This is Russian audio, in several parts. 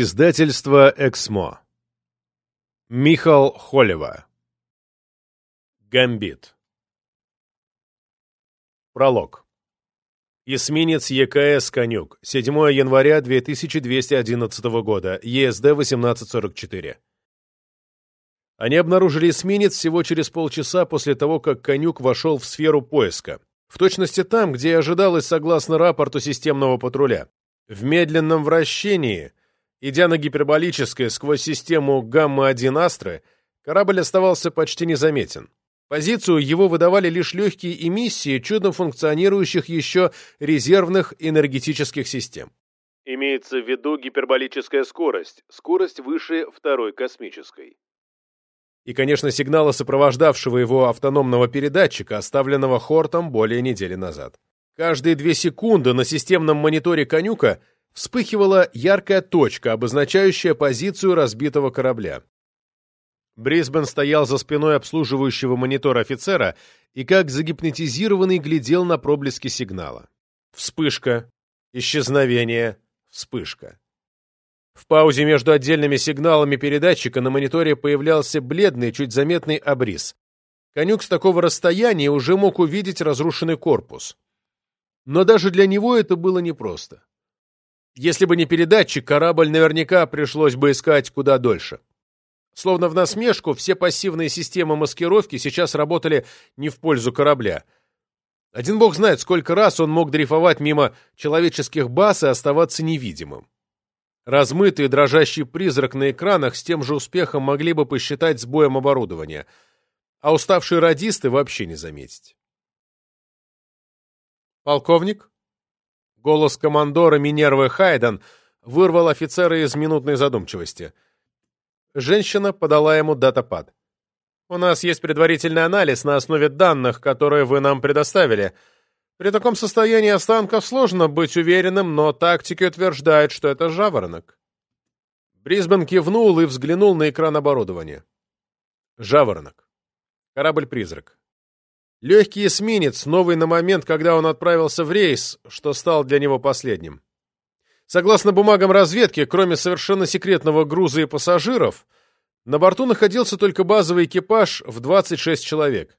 Издательство «Эксмо». Михал Холева. Гамбит. Пролог. Эсминец ЕКС «Конюк», 7 января 2211 года, ЕСД 1844. Они обнаружили эсминец всего через полчаса после того, как «Конюк» вошел в сферу поиска, в точности там, где и ожидалось согласно рапорту системного патруля. В медленном вращении – Идя на гиперболическое сквозь систему гамма-1 Астры, корабль оставался почти незаметен. Позицию его выдавали лишь легкие эмиссии чудом функционирующих еще резервных энергетических систем. Имеется в виду гиперболическая скорость, скорость выше второй космической. И, конечно, сигналы сопровождавшего его автономного передатчика, оставленного Хортом более недели назад. Каждые две секунды на системном мониторе «Конюка» вспыхивала яркая точка, обозначающая позицию разбитого корабля. Брисбен стоял за спиной обслуживающего монитор офицера и как загипнотизированный глядел на проблески сигнала. Вспышка, исчезновение, вспышка. В паузе между отдельными сигналами передатчика на мониторе появлялся бледный, чуть заметный обрис. Конюк с такого расстояния уже мог увидеть разрушенный корпус. Но даже для него это было непросто. Если бы не передатчик, корабль наверняка пришлось бы искать куда дольше. Словно в насмешку, все пассивные системы маскировки сейчас работали не в пользу корабля. Один бог знает, сколько раз он мог дрейфовать мимо человеческих баз и оставаться невидимым. Размытый дрожащий призрак на экранах с тем же успехом могли бы посчитать сбоем оборудования, а уставшие радисты вообще не заметить. «Полковник?» Голос командора Минервы Хайден вырвал офицера из минутной задумчивости. Женщина подала ему датапад. «У нас есть предварительный анализ на основе данных, которые вы нам предоставили. При таком состоянии останков сложно быть уверенным, но тактики утверждают, что это жаворонок». Брисбен кивнул и взглянул на экран оборудования. Жаворонок. Корабль-призрак. Легкий эсминец, новый на момент, когда он отправился в рейс, что стал для него последним. Согласно бумагам разведки, кроме совершенно секретного груза и пассажиров, на борту находился только базовый экипаж в 26 человек.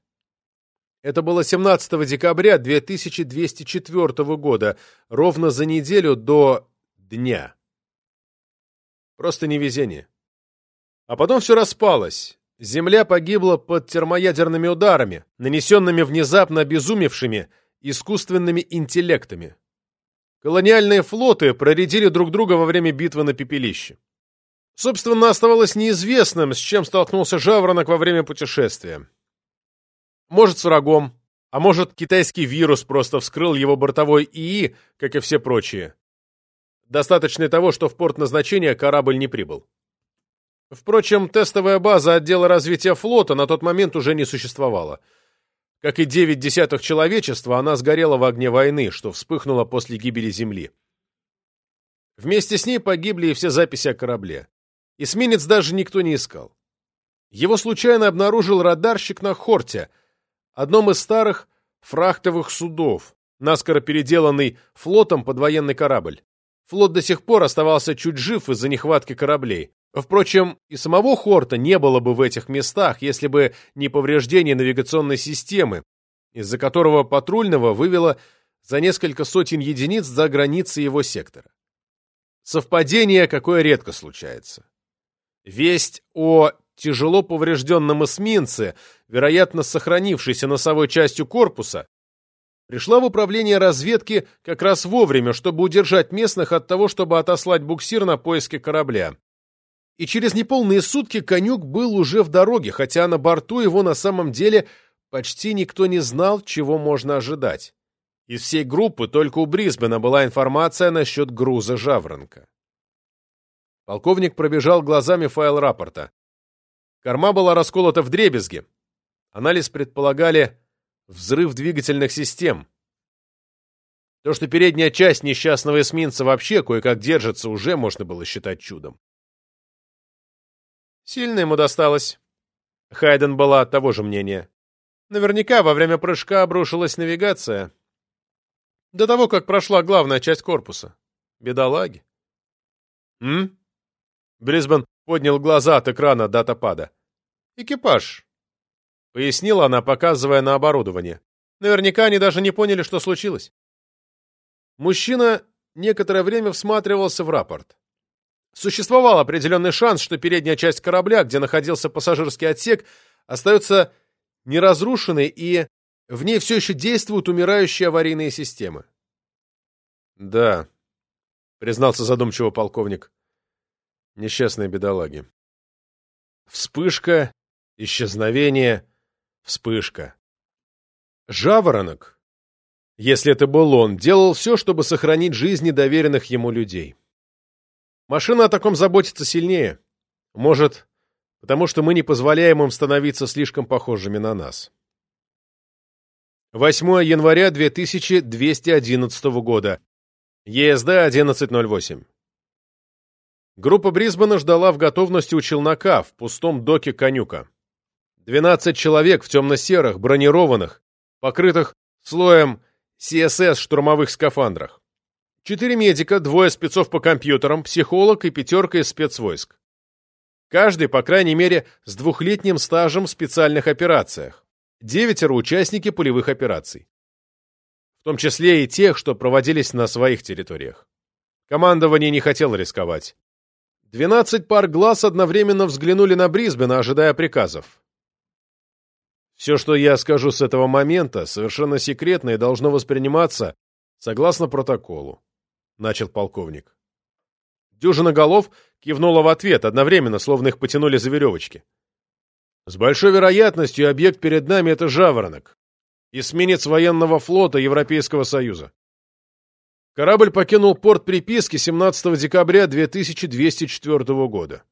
Это было 17 декабря 2204 года, ровно за неделю до дня. Просто невезение. А потом все распалось, Земля погибла под термоядерными ударами, нанесенными внезапно обезумевшими искусственными интеллектами. Колониальные флоты проредили друг друга во время битвы на пепелище. Собственно, оставалось неизвестным, с чем столкнулся Жаворонок во время путешествия. Может, с врагом, а может, китайский вирус просто вскрыл его бортовой ИИ, как и все прочие. Достаточно того, что в порт назначения корабль не прибыл. Впрочем, тестовая база отдела развития флота на тот момент уже не существовала. Как и девять десятых человечества, она сгорела в огне войны, что вспыхнуло после гибели Земли. Вместе с ней погибли и все записи о корабле. Эсминец даже никто не искал. Его случайно обнаружил радарщик на Хорте, одном из старых фрахтовых судов, наскоро переделанный флотом под военный корабль. Флот до сих пор оставался чуть жив из-за нехватки кораблей. Впрочем, и самого Хорта не было бы в этих местах, если бы не повреждение навигационной системы, из-за которого патрульного вывело за несколько сотен единиц за границы его сектора. Совпадение, какое редко случается. Весть о тяжело поврежденном эсминце, вероятно, сохранившейся носовой частью корпуса, пришла в управление разведки как раз вовремя, чтобы удержать местных от того, чтобы отослать буксир на поиски корабля и через неполные сутки конюк был уже в дороге, хотя на борту его на самом деле почти никто не знал, чего можно ожидать. Из всей группы только у Брисбена была информация насчет груза «Жаворонка». Полковник пробежал глазами файл рапорта. Корма была расколота в дребезги. Анализ предполагали взрыв двигательных систем. То, что передняя часть несчастного эсминца вообще кое-как держится, уже можно было считать чудом. Сильно ему досталось. Хайден была того же мнения. Наверняка во время прыжка обрушилась навигация. До того, как прошла главная часть корпуса. Бедолаги. М? Брисбен поднял глаза от экрана датапада. «Экипаж», — пояснила она, показывая на оборудование. «Наверняка они даже не поняли, что случилось». Мужчина некоторое время всматривался в рапорт. Существовал определенный шанс, что передняя часть корабля, где находился пассажирский отсек, остается неразрушенной и в ней все еще действуют умирающие аварийные системы. «Да», — признался задумчиво полковник, — «несчастные бедолаги». Вспышка, исчезновение, вспышка. Жаворонок, если это был он, делал все, чтобы сохранить жизни доверенных ему людей. Машина о таком заботится сильнее. Может, потому что мы не позволяем им становиться слишком похожими на нас. 8 января 2211 года. ЕСД 1108. Группа Брисбена ждала в готовности у челнока в пустом доке конюка. 12 человек в темно-серых, бронированных, покрытых слоем CSS штурмовых скафандрах. Четыре медика, двое спецов по компьютерам, психолог и пятерка из спецвойск. Каждый, по крайней мере, с двухлетним стажем в специальных операциях. Девятеро участники полевых операций. В том числе и тех, что проводились на своих территориях. Командование не хотело рисковать. Двенадцать пар глаз одновременно взглянули на Брисбена, ожидая приказов. Все, что я скажу с этого момента, совершенно секретно и должно восприниматься согласно протоколу, — начал полковник. Дюжина голов кивнула в ответ, одновременно, словно их потянули за веревочки. С большой вероятностью объект перед нами — это «Жаворонок», эсминец военного флота Европейского Союза. Корабль покинул порт приписки 17 декабря 2204 года.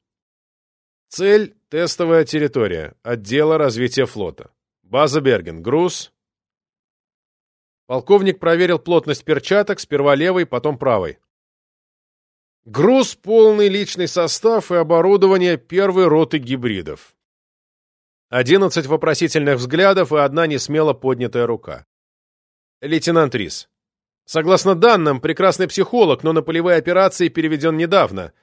Цель — тестовая территория, отдела развития флота. База Берген. Груз. Полковник проверил плотность перчаток, сперва левой, потом правой. Груз, полный личный состав и оборудование первой роты гибридов. Одиннадцать вопросительных взглядов и одна несмело поднятая рука. Лейтенант Рис. Согласно данным, прекрасный психолог, но на полевые операции переведен недавно.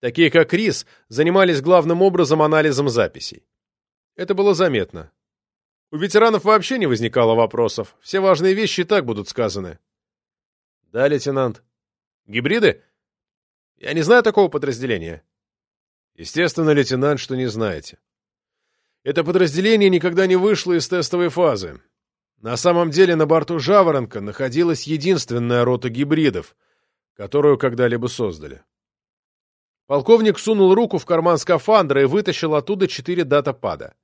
Такие как Рис занимались главным образом анализом записей. Это было заметно. У ветеранов вообще не возникало вопросов. Все важные вещи и так будут сказаны. Да, лейтенант. Гибриды? Я не знаю такого подразделения. Естественно, лейтенант, что не знаете. Это подразделение никогда не вышло из тестовой фазы. На самом деле на борту «Жаворонка» находилась единственная рота гибридов, которую когда-либо создали. Полковник сунул руку в карман скафандра и вытащил оттуда четыре датапада.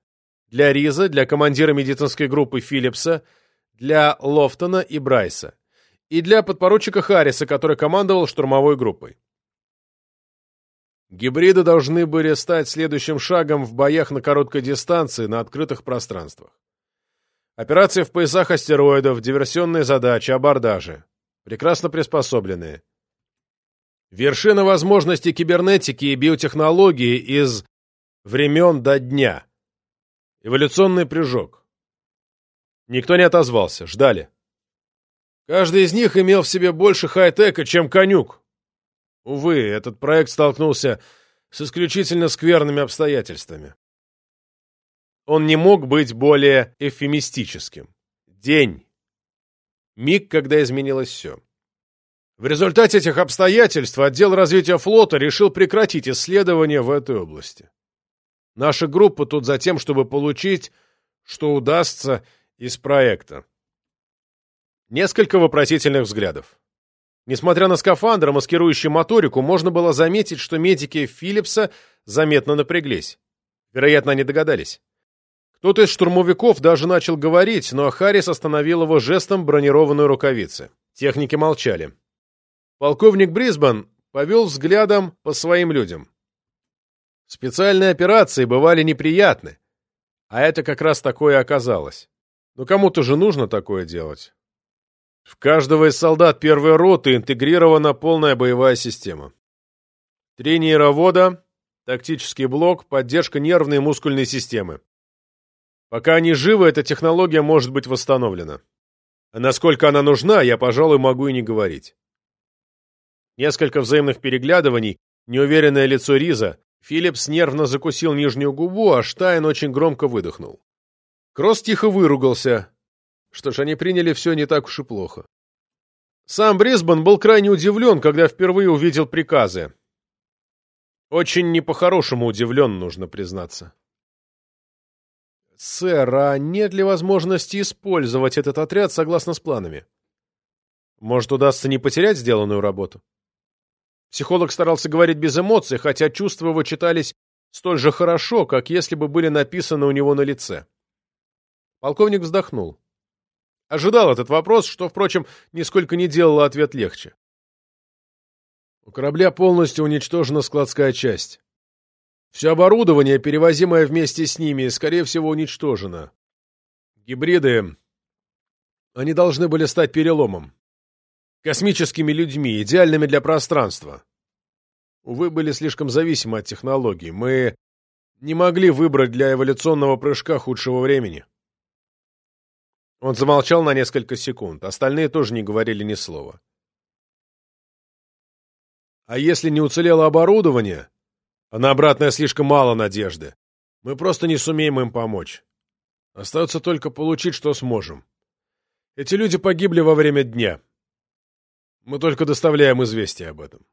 Для Риза, для командира медицинской группы Филлипса, для Лофтона и Брайса. И для подпоручика Харриса, который командовал штурмовой группой. Гибриды должны были стать следующим шагом в боях на короткой дистанции на открытых пространствах. Операции в поясах астероидов, диверсионные задачи, абордажи. Прекрасно приспособленные. Вершина возможностей кибернетики и биотехнологии из времен до дня. Эволюционный прыжок. Никто не отозвался, ждали. Каждый из них имел в себе больше хай-тека, чем конюк, Увы, этот проект столкнулся с исключительно скверными обстоятельствами. Он не мог быть более эвфемистическим. День. Миг, когда изменилось все. В результате этих обстоятельств отдел развития флота решил прекратить исследования в этой области. Наша группа тут за тем, чтобы получить, что удастся из проекта. Несколько вопросительных взглядов. Несмотря на скафандр, маскирующий моторику, можно было заметить, что медики Филлипса заметно напряглись. Вероятно, они догадались. Кто-то из штурмовиков даже начал говорить, но Харрис остановил его жестом бронированной рукавицы. Техники молчали. Полковник Брисбен повел взглядом по своим людям. Специальные операции бывали неприятны, а это как раз такое оказалось. Но кому-то же нужно такое делать. В каждого из солдат первой роты интегрирована полная боевая система. Три нейровода, тактический блок, поддержка нервной и мускульной системы. Пока они живы, эта технология может быть восстановлена. А насколько она нужна, я, пожалуй, могу и не говорить. Несколько взаимных переглядываний, неуверенное лицо Риза, Филлипс нервно закусил нижнюю губу, а Штайн очень громко выдохнул. Кросс тихо выругался. Что ж, они приняли все не так уж и плохо. Сам Брисбен был крайне удивлен, когда впервые увидел приказы. Очень не по-хорошему удивлен, нужно признаться. «Сэр, а нет ли возможности использовать этот отряд согласно с планами? Может, удастся не потерять сделанную работу?» Психолог старался говорить без эмоций, хотя чувства его читались столь же хорошо, как если бы были написаны у него на лице. Полковник вздохнул. Ожидал этот вопрос, что, впрочем, нисколько не делало ответ легче. У корабля полностью уничтожена складская часть. Все оборудование, перевозимое вместе с ними, скорее всего, уничтожено. Гибриды... Они должны были стать переломом. Космическими людьми, идеальными для пространства. Увы, были слишком зависимы от технологий. Мы не могли выбрать для эволюционного прыжка худшего времени. Он замолчал на несколько секунд. Остальные тоже не говорили ни слова. А если не уцелело оборудование, а на обратное слишком мало надежды, мы просто не сумеем им помочь. Остается только получить, что сможем. Эти люди погибли во время дня. Мы только доставляем известие об этом.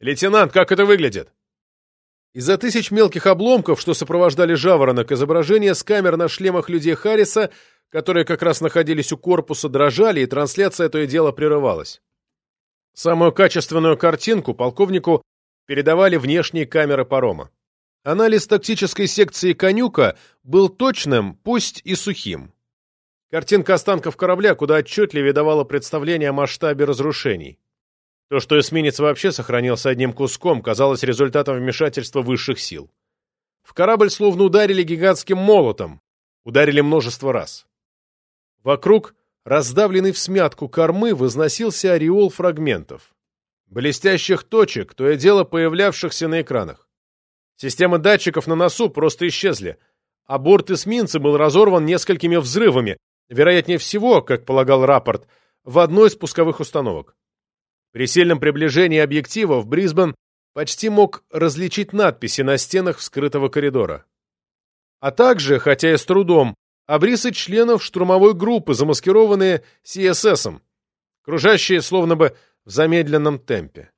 «Лейтенант, как это выглядит?» Из-за тысяч мелких обломков, что сопровождали жаворонок, изображения с камер на шлемах людей Харриса, которые как раз находились у корпуса, дрожали, и трансляция то и дело прерывалась. Самую качественную картинку полковнику передавали внешние камеры парома. Анализ тактической секции «Конюка» был точным, пусть и сухим. Картинка останков корабля куда отчетливее давала представление о масштабе разрушений. То, что эсминец вообще сохранился одним куском, казалось результатом вмешательства высших сил. В корабль словно ударили гигантским молотом, ударили множество раз. Вокруг, раздавленный в смятку кормы, возносился ореол фрагментов. Блестящих точек, то и дело появлявшихся на экранах. Системы датчиков на носу просто исчезли, а борт эсминца был разорван несколькими взрывами, вероятнее всего, как полагал рапорт, в одной из пусковых установок. При сильном приближении объектива в Брисбен почти мог различить надписи на стенах вскрытого коридора. А также, хотя и с трудом, обрисы членов штурмовой группы, замаскированные CSS-ом, кружащие словно бы в замедленном темпе.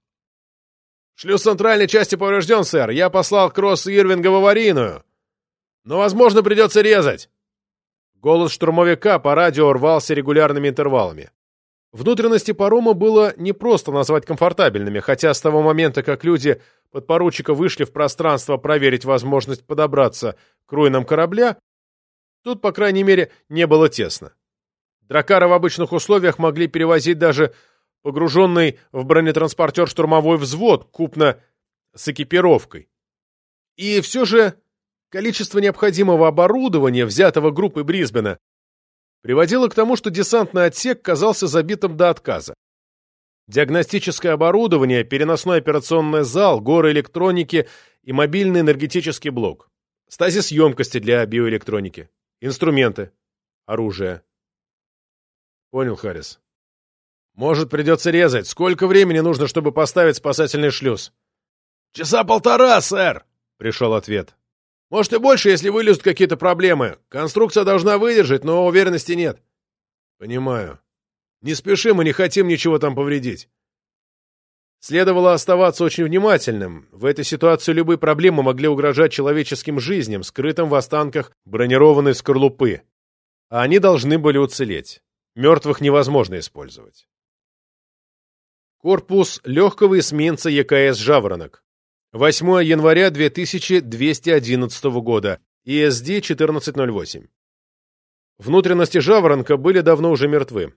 «Шлюз центральной части поврежден, сэр. Я послал Кросс Ирвинга в аварийную. Но, возможно, придется резать. Голос штурмовика по радио рвался регулярными интервалами. Внутренности парома было непросто назвать комфортабельными, хотя с того момента, как люди подпоручика вышли в пространство проверить возможность подобраться к руинам корабля, тут, по крайней мере, не было тесно. Дракары в обычных условиях могли перевозить даже погруженный в бронетранспортер штурмовой взвод, купно с экипировкой. И все же Количество необходимого оборудования, взятого группой Брисбена, приводило к тому, что десантный отсек казался забитым до отказа. Диагностическое оборудование, переносной операционный зал, горы электроники и мобильный энергетический блок. Стазис емкости для биоэлектроники. Инструменты. Оружие. Понял, Харрис. Может, придется резать. Сколько времени нужно, чтобы поставить спасательный шлюз? Часа полтора, сэр, пришел ответ. Может и больше, если вылезут какие-то проблемы. Конструкция должна выдержать, но уверенности нет. Понимаю. Не спешим и не хотим ничего там повредить. Следовало оставаться очень внимательным. В этой ситуации любые проблемы могли угрожать человеческим жизням, скрытым в останках бронированной скорлупы. А они должны были уцелеть. Мертвых невозможно использовать. Корпус легкого эсминца ЕКС «Жаворонок». 8 января 2211 года, ESD 1408. Внутренности жаворонка были давно уже мертвы.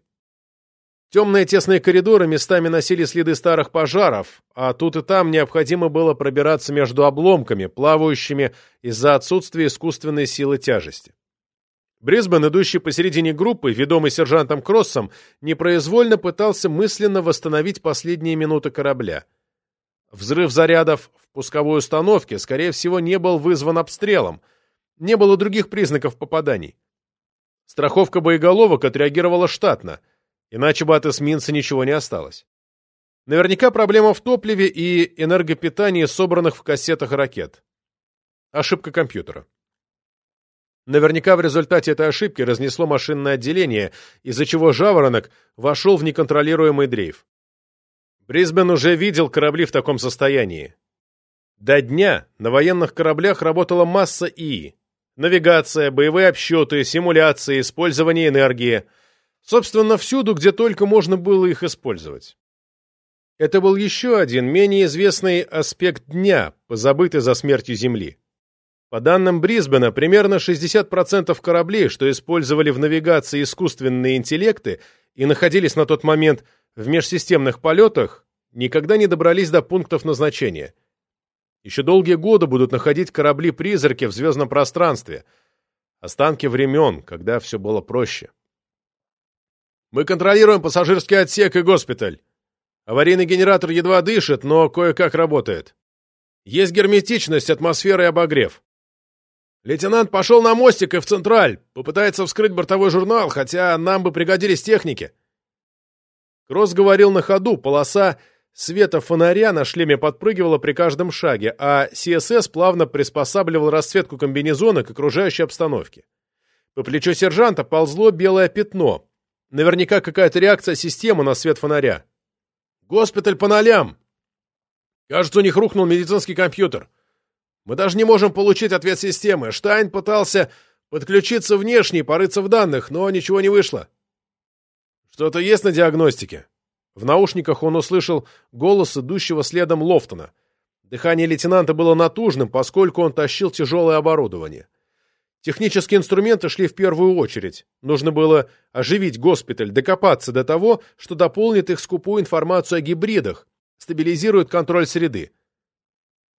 Темные тесные коридоры местами носили следы старых пожаров, а тут и там необходимо было пробираться между обломками, плавающими из-за отсутствия искусственной силы тяжести. Брисбен, идущий посередине группы, ведомый сержантом Кроссом, непроизвольно пытался мысленно восстановить последние минуты корабля. Взрыв зарядов в пусковой установке, скорее всего, не был вызван обстрелом. Не было других признаков попаданий. Страховка боеголовок отреагировала штатно, иначе бы от эсминца ничего не осталось. Наверняка проблема в топливе и энергопитании собранных в кассетах ракет. Ошибка компьютера. Наверняка в результате этой ошибки разнесло машинное отделение, из-за чего «Жаворонок» вошел в неконтролируемый дрейф. Брисбен уже видел корабли в таком состоянии. До дня на военных кораблях работала масса ИИ. Навигация, боевые обсчеты, симуляции, использование энергии. Собственно, всюду, где только можно было их использовать. Это был еще один, менее известный аспект дня, позабытый за смертью Земли. По данным Брисбена, примерно 60% кораблей, что использовали в навигации искусственные интеллекты и находились на тот момент в межсистемных полетах, никогда не добрались до пунктов назначения. Еще долгие годы будут находить корабли-призраки в звездном пространстве. Останки времен, когда все было проще. «Мы контролируем пассажирский отсек и госпиталь. Аварийный генератор едва дышит, но кое-как работает. Есть герметичность, атмосфера и обогрев. Лейтенант пошел на мостик и в Централь. Попытается вскрыть бортовой журнал, хотя нам бы пригодились техники. Кросс говорил на ходу, полоса света фонаря на шлеме подпрыгивала при каждом шаге, а ССС плавно приспосабливал расцветку комбинезона к окружающей обстановке. По плечу сержанта ползло белое пятно. Наверняка какая-то реакция системы на свет фонаря. «Госпиталь по нолям!» «Кажется, у них рухнул медицинский компьютер. Мы даже не можем получить ответ системы. Штайн пытался подключиться внешне и порыться в данных, но ничего не вышло. Что-то есть на диагностике? В наушниках он услышал голос идущего следом Лофтона. Дыхание лейтенанта было натужным, поскольку он тащил тяжелое оборудование. Технические инструменты шли в первую очередь. Нужно было оживить госпиталь, докопаться до того, что дополнит их скупую информацию о гибридах, стабилизирует контроль среды.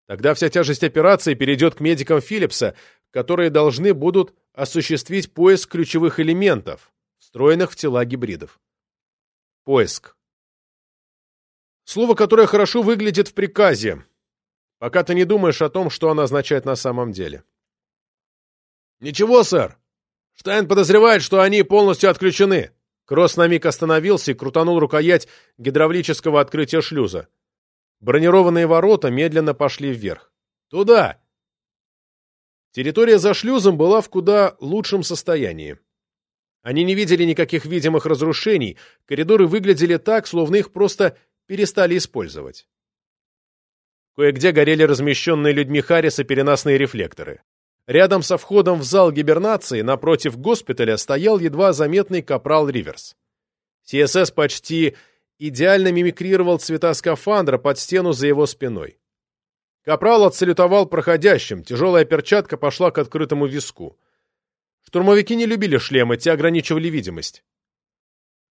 Тогда вся тяжесть операции перейдет к медикам Филлипса, которые должны будут осуществить поиск ключевых элементов, встроенных в тела гибридов. Поиск. Слово, которое хорошо выглядит в приказе, пока ты не думаешь о том, что оно означает на самом деле. «Ничего, сэр. Штайн подозревает, что они полностью отключены». Кросс на миг остановился и крутанул рукоять гидравлического открытия шлюза. Бронированные ворота медленно пошли вверх. «Туда!» Территория за шлюзом была в куда лучшем состоянии. Они не видели никаких видимых разрушений, коридоры выглядели так, словно их просто перестали использовать. Кое-где горели размещенные людьми Харриса переносные рефлекторы. Рядом со входом в зал гибернации, напротив госпиталя, стоял едва заметный капрал Риверс. ССС почти идеально мимикрировал цвета скафандра под стену за его спиной. Капрал отсалютовал проходящим, тяжелая перчатка пошла к открытому виску. Штурмовики не любили шлемы, те ограничивали видимость.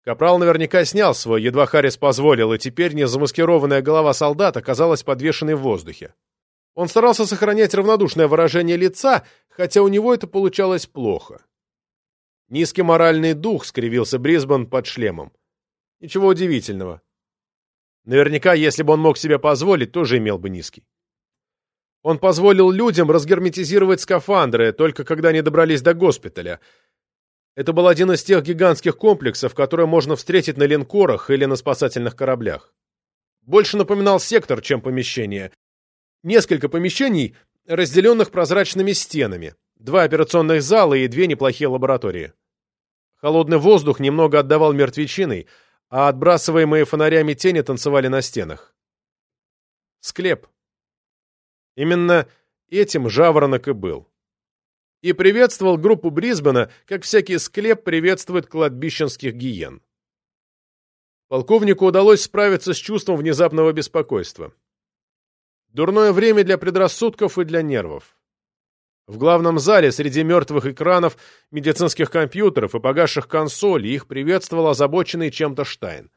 Капрал наверняка снял свой, едва Харрис позволил, и теперь незамаскированная голова солдата казалась подвешенной в воздухе. Он старался сохранять равнодушное выражение лица, хотя у него это получалось плохо. Низкий моральный дух скривился Брисбен под шлемом. Ничего удивительного. Наверняка, если бы он мог себе позволить, тоже имел бы низкий. Он позволил людям разгерметизировать скафандры, только когда они добрались до госпиталя. Это был один из тех гигантских комплексов, которые можно встретить на линкорах или на спасательных кораблях. Больше напоминал сектор, чем помещение. Несколько помещений, разделенных прозрачными стенами, два операционных зала и две неплохие лаборатории. Холодный воздух немного отдавал мертвечиной, а отбрасываемые фонарями тени танцевали на стенах. Склеп. Именно этим жаворонок и был. И приветствовал группу Брисбена, как всякий склеп приветствует кладбищенских гиен. Полковнику удалось справиться с чувством внезапного беспокойства. Дурное время для предрассудков и для нервов. В главном зале среди мертвых экранов, медицинских компьютеров и погасших консолей их приветствовал озабоченный чем-то Штайн.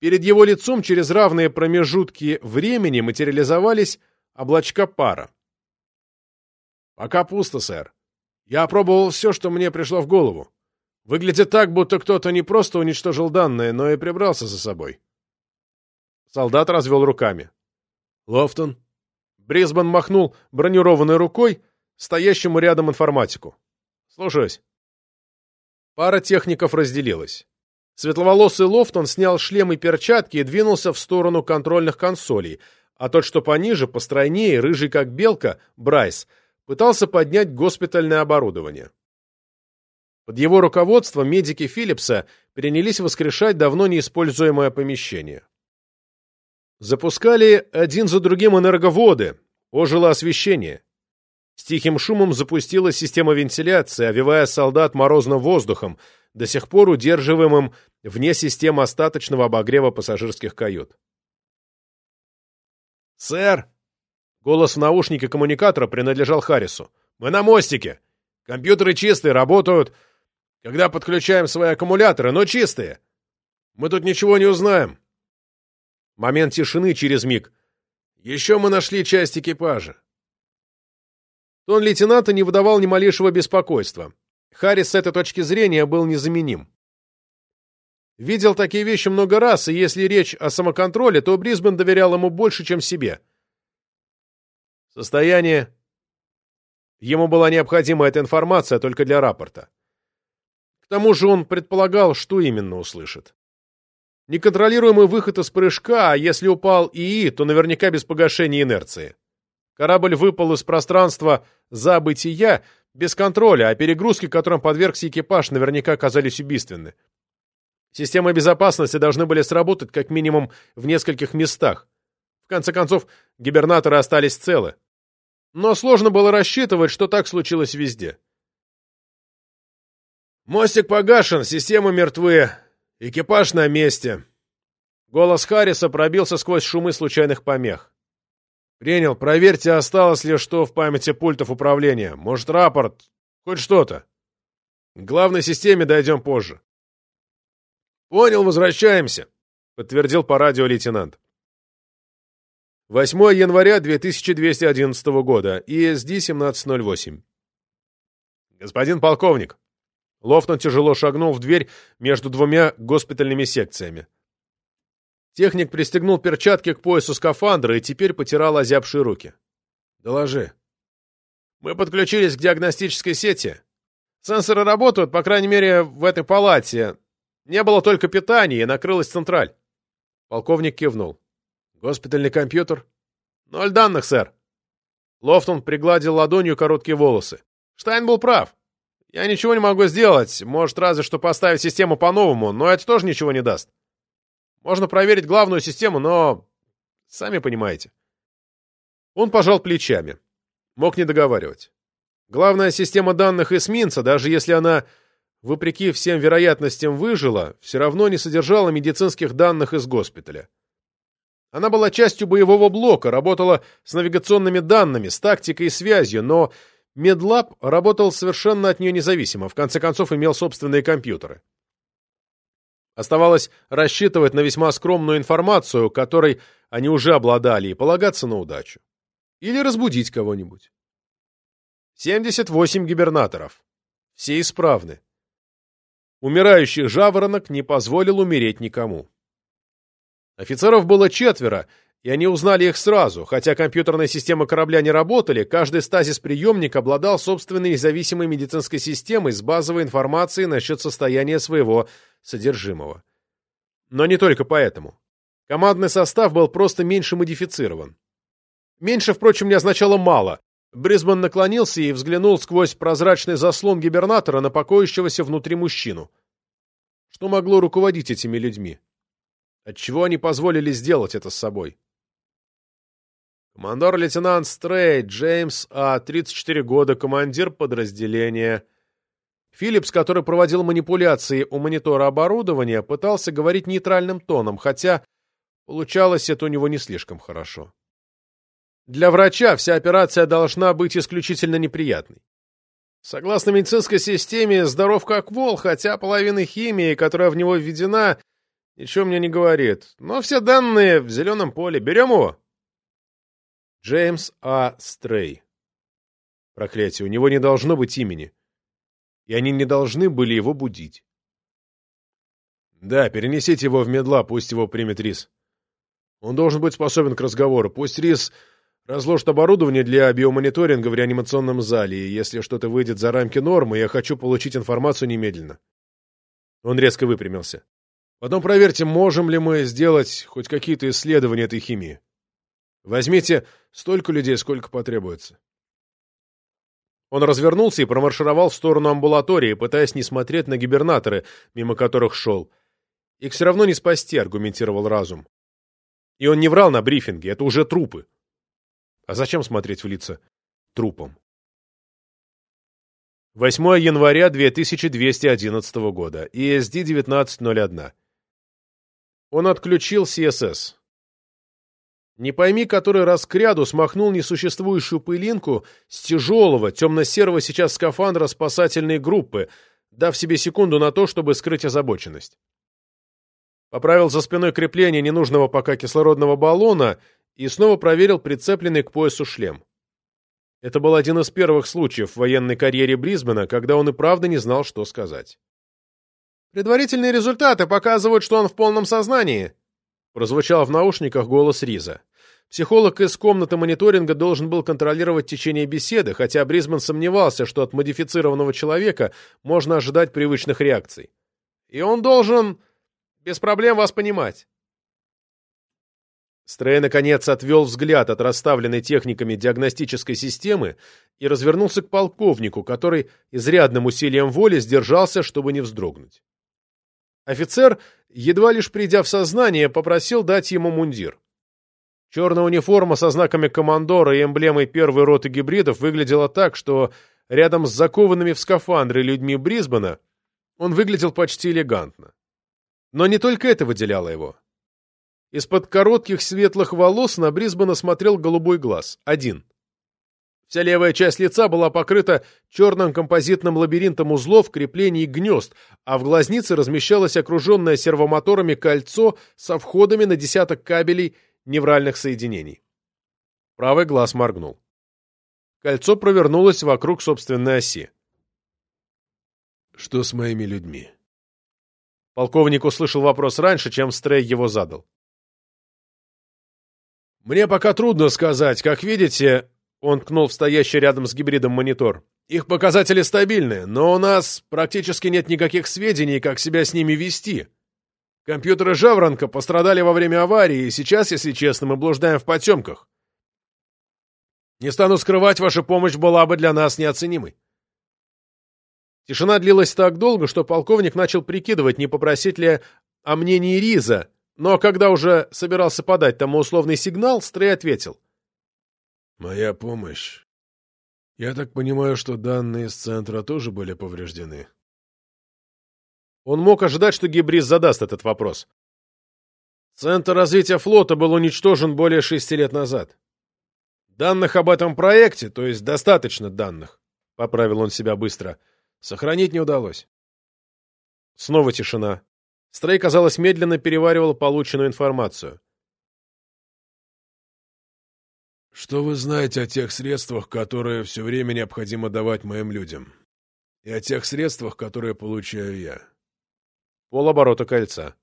Перед его лицом через равные промежутки времени материализовались облачка пара. «Пока пусто, сэр. Я опробовал все, что мне пришло в голову. Выглядит так, будто кто-то не просто уничтожил данные, но и прибрался за собой». Солдат развел руками. «Лофтон, Брисбен махнул бронированной рукой стоящему рядом информатику. «Слушаюсь». Пара техников разделилась. Светловолосый Лофтон снял шлем и перчатки и двинулся в сторону контрольных консолей, а тот, что пониже, постройнее, рыжий как белка, Брайс, пытался поднять госпитальное оборудование. Под его руководством медики Филлипса принялись воскрешать давно неиспользуемое помещение. Запускали один за другим энерговоды, ожило освещение. С тихим шумом запустилась система вентиляции, овивая солдат морозным воздухом, до сих пор удерживаемым вне системы остаточного обогрева пассажирских кают. «Сэр!» Голос в наушнике коммуникатора принадлежал Харрису. «Мы на мостике. Компьютеры чистые, работают, когда подключаем свои аккумуляторы, но чистые. Мы тут ничего не узнаем». Момент тишины через миг. «Еще мы нашли часть экипажа». Тон лейтенанта не выдавал ни малейшего беспокойства. Харрис с этой точки зрения был незаменим. Видел такие вещи много раз, и если речь о самоконтроле, то Брисбен доверял ему больше, чем себе. Состояние... Ему была необходима эта информация только для рапорта. К тому же он предполагал, что именно услышит. Неконтролируемый выход из прыжка, а если упал ИИ, то наверняка без погашения инерции. Корабль выпал из пространства за бытия без контроля, а перегрузки, которым подвергся экипаж, наверняка оказались убийственны. Системы безопасности должны были сработать как минимум в нескольких местах. В конце концов, гибернаторы остались целы. Но сложно было рассчитывать, что так случилось везде. «Мостик погашен, системы мертвы, экипаж на месте». Голос Харриса пробился сквозь шумы случайных помех. «Принял. Проверьте, осталось ли что в памяти пультов управления. Может, рапорт? Хоть что-то. К главной системе дойдем позже». «Понял, возвращаемся», — подтвердил по радио лейтенант. 8 января 2211 года, ESD-1708. «Господин полковник!» Лофтон тяжело шагнул в дверь между двумя госпитальными секциями. Техник пристегнул перчатки к поясу скафандра и теперь потирал озябшие руки. «Доложи». «Мы подключились к диагностической сети. Сенсоры работают, по крайней мере, в этой палате. Не было только питания, и накрылась централь». Полковник кивнул. «Госпитальный компьютер?» «Ноль данных, сэр». Лофтон пригладил ладонью короткие волосы. «Штайн был прав. Я ничего не могу сделать, может, разве что поставить систему по-новому, но это тоже ничего не даст. Можно проверить главную систему, но... Сами понимаете». Он пожал плечами. Мог не договаривать. Главная система данных эсминца, даже если она, вопреки всем вероятностям, выжила, все равно не содержала медицинских данных из госпиталя. Она была частью боевого блока, работала с навигационными данными, с тактикой и связью, но Медлаб работал совершенно от нее независимо, в конце концов имел собственные компьютеры. Оставалось рассчитывать на весьма скромную информацию, которой они уже обладали, и полагаться на удачу. Или разбудить кого-нибудь. 78 гибернаторов. Все исправны. Умирающий жаворонок не позволил умереть никому. Офицеров было четверо, и они узнали их сразу. Хотя компьютерные системы корабля не работали, каждый стазис-приемник обладал собственной независимой медицинской системой с базовой информацией насчет состояния своего содержимого. Но не только поэтому. Командный состав был просто меньше модифицирован. Меньше, впрочем, не означало мало. Брисбен наклонился и взглянул сквозь прозрачный заслон гибернатора на покоящегося внутри мужчину. Что могло руководить этими людьми? Отчего они позволили сделать это с собой? Командор-лейтенант Стрейт, Джеймс А., 34 года, командир подразделения. Филлипс, который проводил манипуляции у монитора оборудования, пытался говорить нейтральным тоном, хотя получалось это у него не слишком хорошо. Для врача вся операция должна быть исключительно неприятной. Согласно медицинской системе, здоров как вол, хотя половина химии, которая в него введена, Ничего мне не говорит. Но все данные в зеленом поле. Берем его? Джеймс А. Стрей. Проклятие, у него не должно быть имени. И они не должны были его будить. Да, перенесите его в медла, пусть его примет Рис. Он должен быть способен к разговору. Пусть Рис разложит оборудование для биомониторинга в реанимационном зале, и если что-то выйдет за рамки нормы, я хочу получить информацию немедленно. Он резко выпрямился. Потом проверьте, можем ли мы сделать хоть какие-то исследования этой химии. Возьмите столько людей, сколько потребуется. Он развернулся и промаршировал в сторону амбулатории, пытаясь не смотреть на гибернаторы, мимо которых шел. Их все равно не спасти, аргументировал разум. И он не врал на брифинге, это уже трупы. А зачем смотреть в лица трупам? 8 января 2211 года, ESD 1901. Он отключил CSS. Не пойми, который раз кряду смахнул несуществующую пылинку с тяжелого, темно-серого сейчас скафандра спасательной группы, дав себе секунду на то, чтобы скрыть озабоченность. Поправил за спиной крепление ненужного пока кислородного баллона и снова проверил прицепленный к поясу шлем. Это был один из первых случаев в военной карьере Брисбена, когда он и правда не знал, что сказать. «Предварительные результаты показывают, что он в полном сознании», прозвучал в наушниках голос Риза. Психолог из комнаты мониторинга должен был контролировать течение беседы, хотя Брисбен сомневался, что от модифицированного человека можно ожидать привычных реакций. «И он должен без проблем вас понимать». Стрей, наконец, отвел взгляд от расставленной техниками диагностической системы и развернулся к полковнику, который изрядным усилием воли сдержался, чтобы не вздрогнуть. Офицер, едва лишь придя в сознание, попросил дать ему мундир. Черная униформа со знаками командора и эмблемой первой роты гибридов выглядела так, что рядом с закованными в скафандры людьми Брисбена он выглядел почти элегантно. Но не только это выделяло его. Из-под коротких светлых волос на Брисбена смотрел голубой глаз. Один. Вся левая часть лица была покрыта черным композитным лабиринтом узлов, креплений и гнезд, а в глазнице размещалось окруженное сервомоторами кольцо со входами на десяток кабелей невральных соединений. Правый глаз моргнул. Кольцо провернулось вокруг собственной оси. «Что с моими людьми?» Полковник услышал вопрос раньше, чем Стрей его задал. «Мне пока трудно сказать. Как видите, он ткнул в стоящий рядом с гибридом монитор. «Их показатели стабильны, но у нас практически нет никаких сведений, как себя с ними вести. Компьютеры «Жаворонка» пострадали во время аварии, и сейчас, если честно, мы блуждаем в потемках. Не стану скрывать, ваша помощь была бы для нас неоценимой». Тишина длилась так долго, что полковник начал прикидывать, не попросить ли о мнении Риза, но когда уже собирался подать тому условный сигнал, Стрей ответил — Моя помощь. Я так понимаю, что данные из центра тоже были повреждены. Он мог ожидать, что Гибрис задаст этот вопрос. Центр развития флота был уничтожен более шести лет назад. Данных об этом проекте, то есть достаточно данных, поправил он себя быстро, сохранить не удалось. Снова тишина. Стрей, казалось, медленно переваривал полученную информацию. Что вы знаете о тех средствах, которые все время необходимо давать моим людям? И о тех средствах, которые получаю я? Полоборота кольца.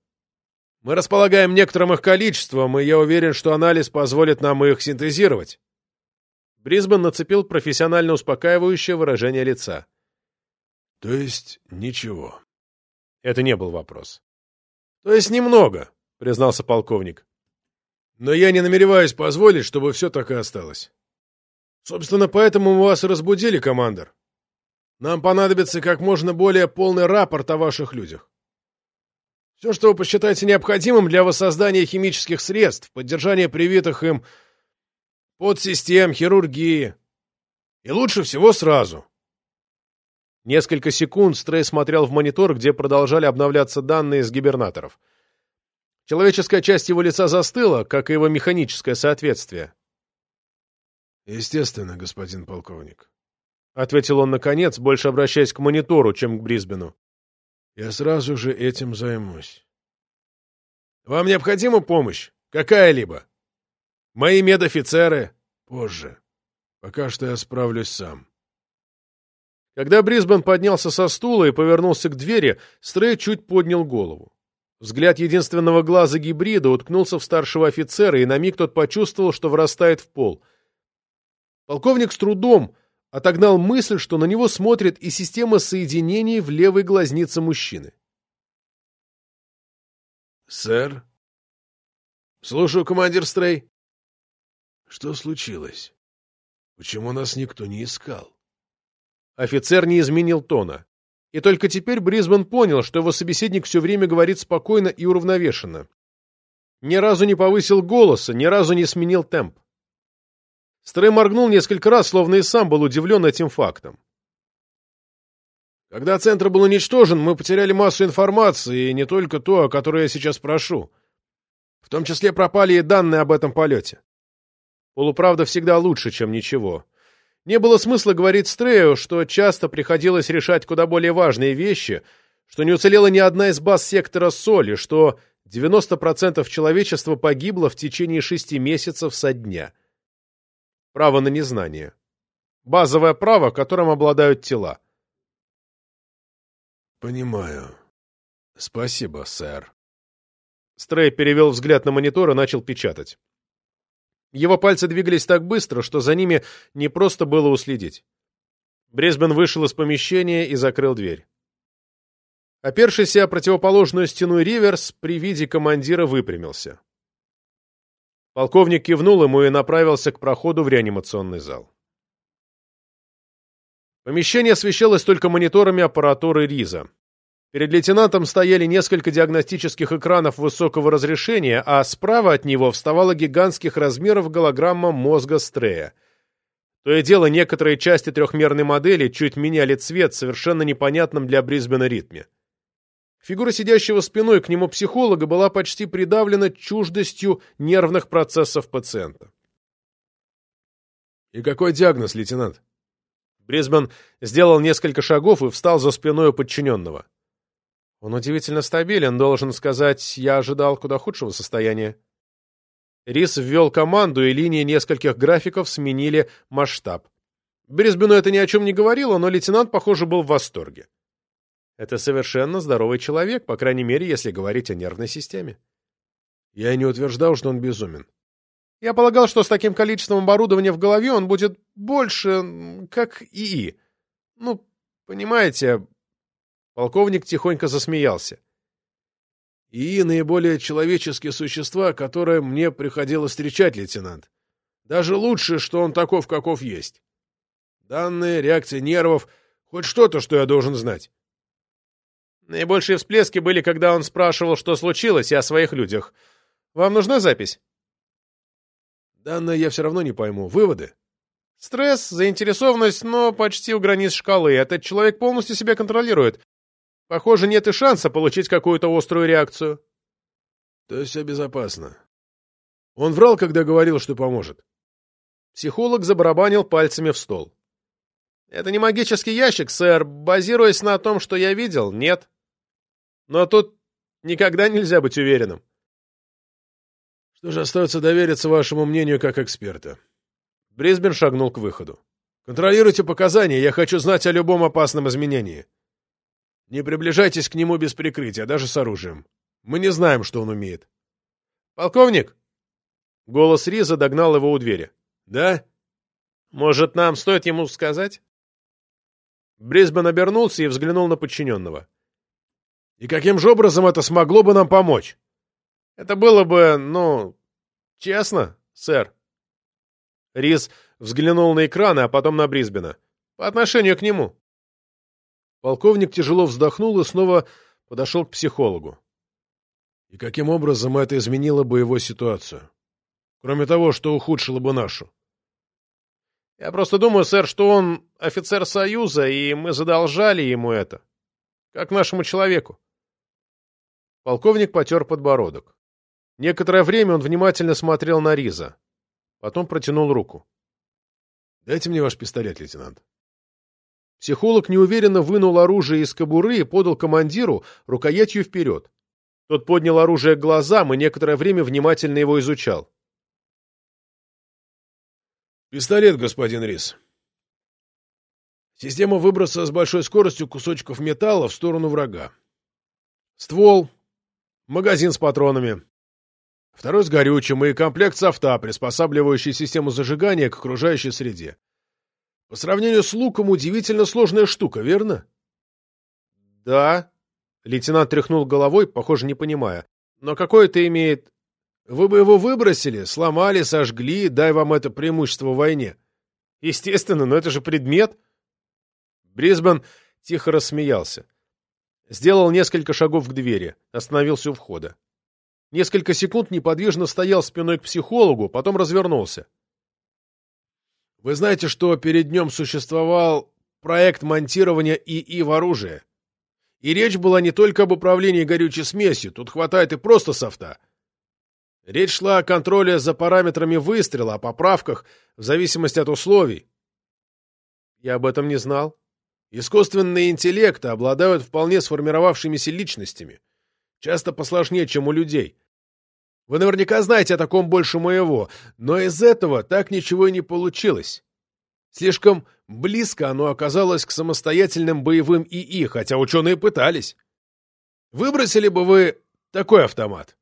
Мы располагаем некоторым их количеством, и я уверен, что анализ позволит нам их синтезировать. Брисбен нацепил профессионально успокаивающее выражение лица. То есть ничего. Это не был вопрос. То есть немного, признался полковник. Но я не намереваюсь позволить, чтобы все так и осталось. Собственно, поэтому мы вас разбудили, командор. Нам понадобится как можно более полный рапорт о ваших людях. Все, что вы посчитаете необходимым для воссоздания химических средств, поддержания привитых им подсистем, хирургии. И лучше всего сразу. Несколько секунд Стрей смотрел в монитор, где продолжали обновляться данные с гибернаторов. Человеческая часть его лица застыла, как и его механическое соответствие. «Естественно, господин полковник», — ответил он наконец, больше обращаясь к монитору, чем к Брисбену. «Я сразу же этим займусь». «Вам необходима помощь? Какая-либо? Мои медофицеры?» «Позже. Пока что я справлюсь сам». Когда Брисбен поднялся со стула и повернулся к двери, Стрей чуть поднял голову. Взгляд единственного глаза гибрида уткнулся в старшего офицера, и на миг тот почувствовал, что врастает в пол. Полковник с трудом отогнал мысль, что на него смотрит и система соединений в левой глазнице мужчины. Сэр? Слушаю, командир Стрей. Что случилось? Почему нас никто не искал? Офицер не изменил тона. И только теперь Брисбен понял, что его собеседник все время говорит спокойно и уравновешенно. Ни разу не повысил голоса, ни разу не сменил темп. Стрей моргнул несколько раз, словно и сам был удивлен этим фактом. Когда центр был уничтожен, мы потеряли массу информации, и не только то, о которой я сейчас прошу. В том числе пропали и данные об этом полете. Полуправда всегда лучше, чем ничего. Не было смысла говорить Стрею, что часто приходилось решать куда более важные вещи, что не уцелела ни одна из баз сектора Соли, что 90% человечества погибло в течение шести месяцев со дня. Право на незнание. Базовое право, которым обладают тела. «Понимаю. Спасибо, сэр». Стрей перевел взгляд на монитор и начал печатать. Его пальцы двигались так быстро, что за ними не просто было уследить. Бресбен вышел из помещения и закрыл дверь. Опершийся о противоположную стену Риверс при виде командира выпрямился. Полковник кивнул ему и направился к проходу в реанимационный зал. Помещение освещалось только мониторами аппаратуры РИЗа. Перед лейтенантом стояли несколько диагностических экранов высокого разрешения, а справа от него вставала гигантских размеров голограмма мозга Стрея. То и дело, некоторые части трехмерной модели чуть меняли цвет в совершенно непонятном для Брисбена ритме. Фигура сидящего спиной к нему психолога была почти придавлена чуждостью нервных процессов пациента. «И какой диагноз, лейтенант?» Брисбен сделал несколько шагов и встал за спиной у подчиненного. Он удивительно стабилен, должен сказать, я ожидал куда худшего состояния. Рис ввел команду, и линии нескольких графиков сменили масштаб. Брисбену это ни о чем не говорило, но лейтенант, похоже, был в восторге. Это совершенно здоровый человек, по крайней мере, если говорить о нервной системе. Я не утверждал, что он безумен. Я полагал, что с таким количеством оборудования в голове он будет больше, как ИИ. Ну, понимаете, Полковник тихонько засмеялся. И наиболее человеческие существа, которые мне приходилось встречать, лейтенант. Даже лучше, что он таков, каков есть. Данные, реакция нервов, хоть что-то, что я должен знать. Наибольшие всплески были, когда он спрашивал, что случилось, и о своих людях. Вам нужна запись? Данные я все равно не пойму. Выводы? Стресс, заинтересованность, но почти у границ шкалы. Этот человек полностью себя контролирует. Похоже, нет и шанса получить какую-то острую реакцию. То есть все безопасно. Он врал, когда говорил, что поможет. Психолог забарабанил пальцами в стол. Это не магический ящик, сэр. Базируясь на том, что я видел, нет. Но тут никогда нельзя быть уверенным. Что же остается довериться вашему мнению как эксперта? Брисбен шагнул к выходу. Контролируйте показания, я хочу знать о любом опасном изменении. Не приближайтесь к нему без прикрытия, даже с оружием. Мы не знаем, что он умеет. Полковник! Голос Риза догнал его у двери. Да? Может, нам стоит ему сказать? Брисбен обернулся и взглянул на подчиненного. И каким же образом это смогло бы нам помочь? Это было бы, ну, честно, сэр. Риз взглянул на экраны, а потом на Брисбена. По отношению к нему. Полковник тяжело вздохнул и снова подошел к психологу. И каким образом это изменило бы его ситуацию? Кроме того, что ухудшило бы нашу. Я просто думаю, сэр, что он офицер Союза, и мы задолжали ему это. Как нашему человеку. Полковник потер подбородок. Некоторое время он внимательно смотрел на Риза. Потом протянул руку. «Дайте мне ваш пистолет, лейтенант». Психолог неуверенно вынул оружие из кобуры и подал командиру рукоятью вперед. Тот поднял оружие к глазам и некоторое время внимательно его изучал. «Пистолет, господин Рис. Система выброса с большой скоростью кусочков металла в сторону врага. Ствол, магазин с патронами, второй с горючим и комплект софта, приспосабливающий систему зажигания к окружающей среде. По сравнению с луком удивительно сложная штука, верно? Да. Лейтенант тряхнул головой, похоже, не понимая. Но какое это имеет... Вы бы его выбросили, сломали, сожгли, дай вам это преимущество в войне. Естественно, но это же предмет. Брисбен тихо рассмеялся. Сделал несколько шагов к двери, остановился у входа. Несколько секунд неподвижно стоял спиной к психологу, потом развернулся. Вы знаете, что перед днем существовал проект монтирования ИИ в оружие? И речь была не только об управлении горючей смесью, тут хватает и просто софта. Речь шла о контроле за параметрами выстрела, о поправках в зависимости от условий. Я об этом не знал. Искусственные интеллекты обладают вполне сформировавшимися личностями. Часто посложнее, чем у людей. Вы наверняка знаете о таком больше моего, но из этого так ничего и не получилось. Слишком близко оно оказалось к самостоятельным боевым ИИ, хотя ученые пытались. Выбросили бы вы такой автомат?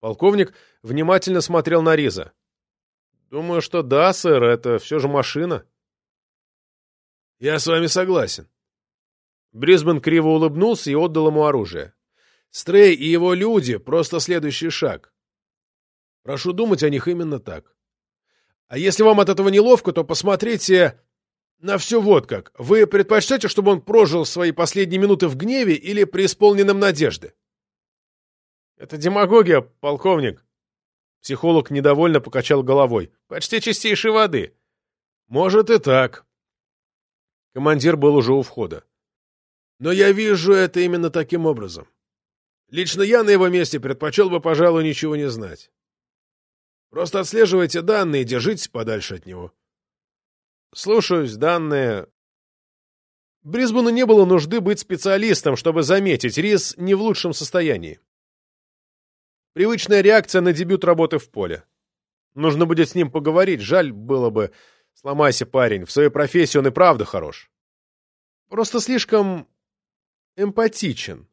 Полковник внимательно смотрел на Риза. «Думаю, что да, сэр, это все же машина». «Я с вами согласен». Брисбен криво улыбнулся и отдал ему оружие. «Стрей и его люди — просто следующий шаг. Прошу думать о них именно так. А если вам от этого неловко, то посмотрите на все вот как. Вы предпочтете, чтобы он прожил свои последние минуты в гневе или преисполненном надежды?» Это демагогия, полковник. Психолог недовольно покачал головой. Почти чистейшей воды. Может и так. Командир был уже у входа. Но я вижу это именно таким образом. Лично я на его месте предпочел бы, пожалуй, ничего не знать. Просто отслеживайте данные и держитесь подальше от него. Слушаюсь, данные... Брисбену не было нужды быть специалистом, чтобы заметить, Рис не в лучшем состоянии. Привычная реакция на дебют работы в поле. Нужно будет с ним поговорить, жаль было бы. Сломайся, парень, в своей профессии он и правда хорош. Просто слишком эмпатичен.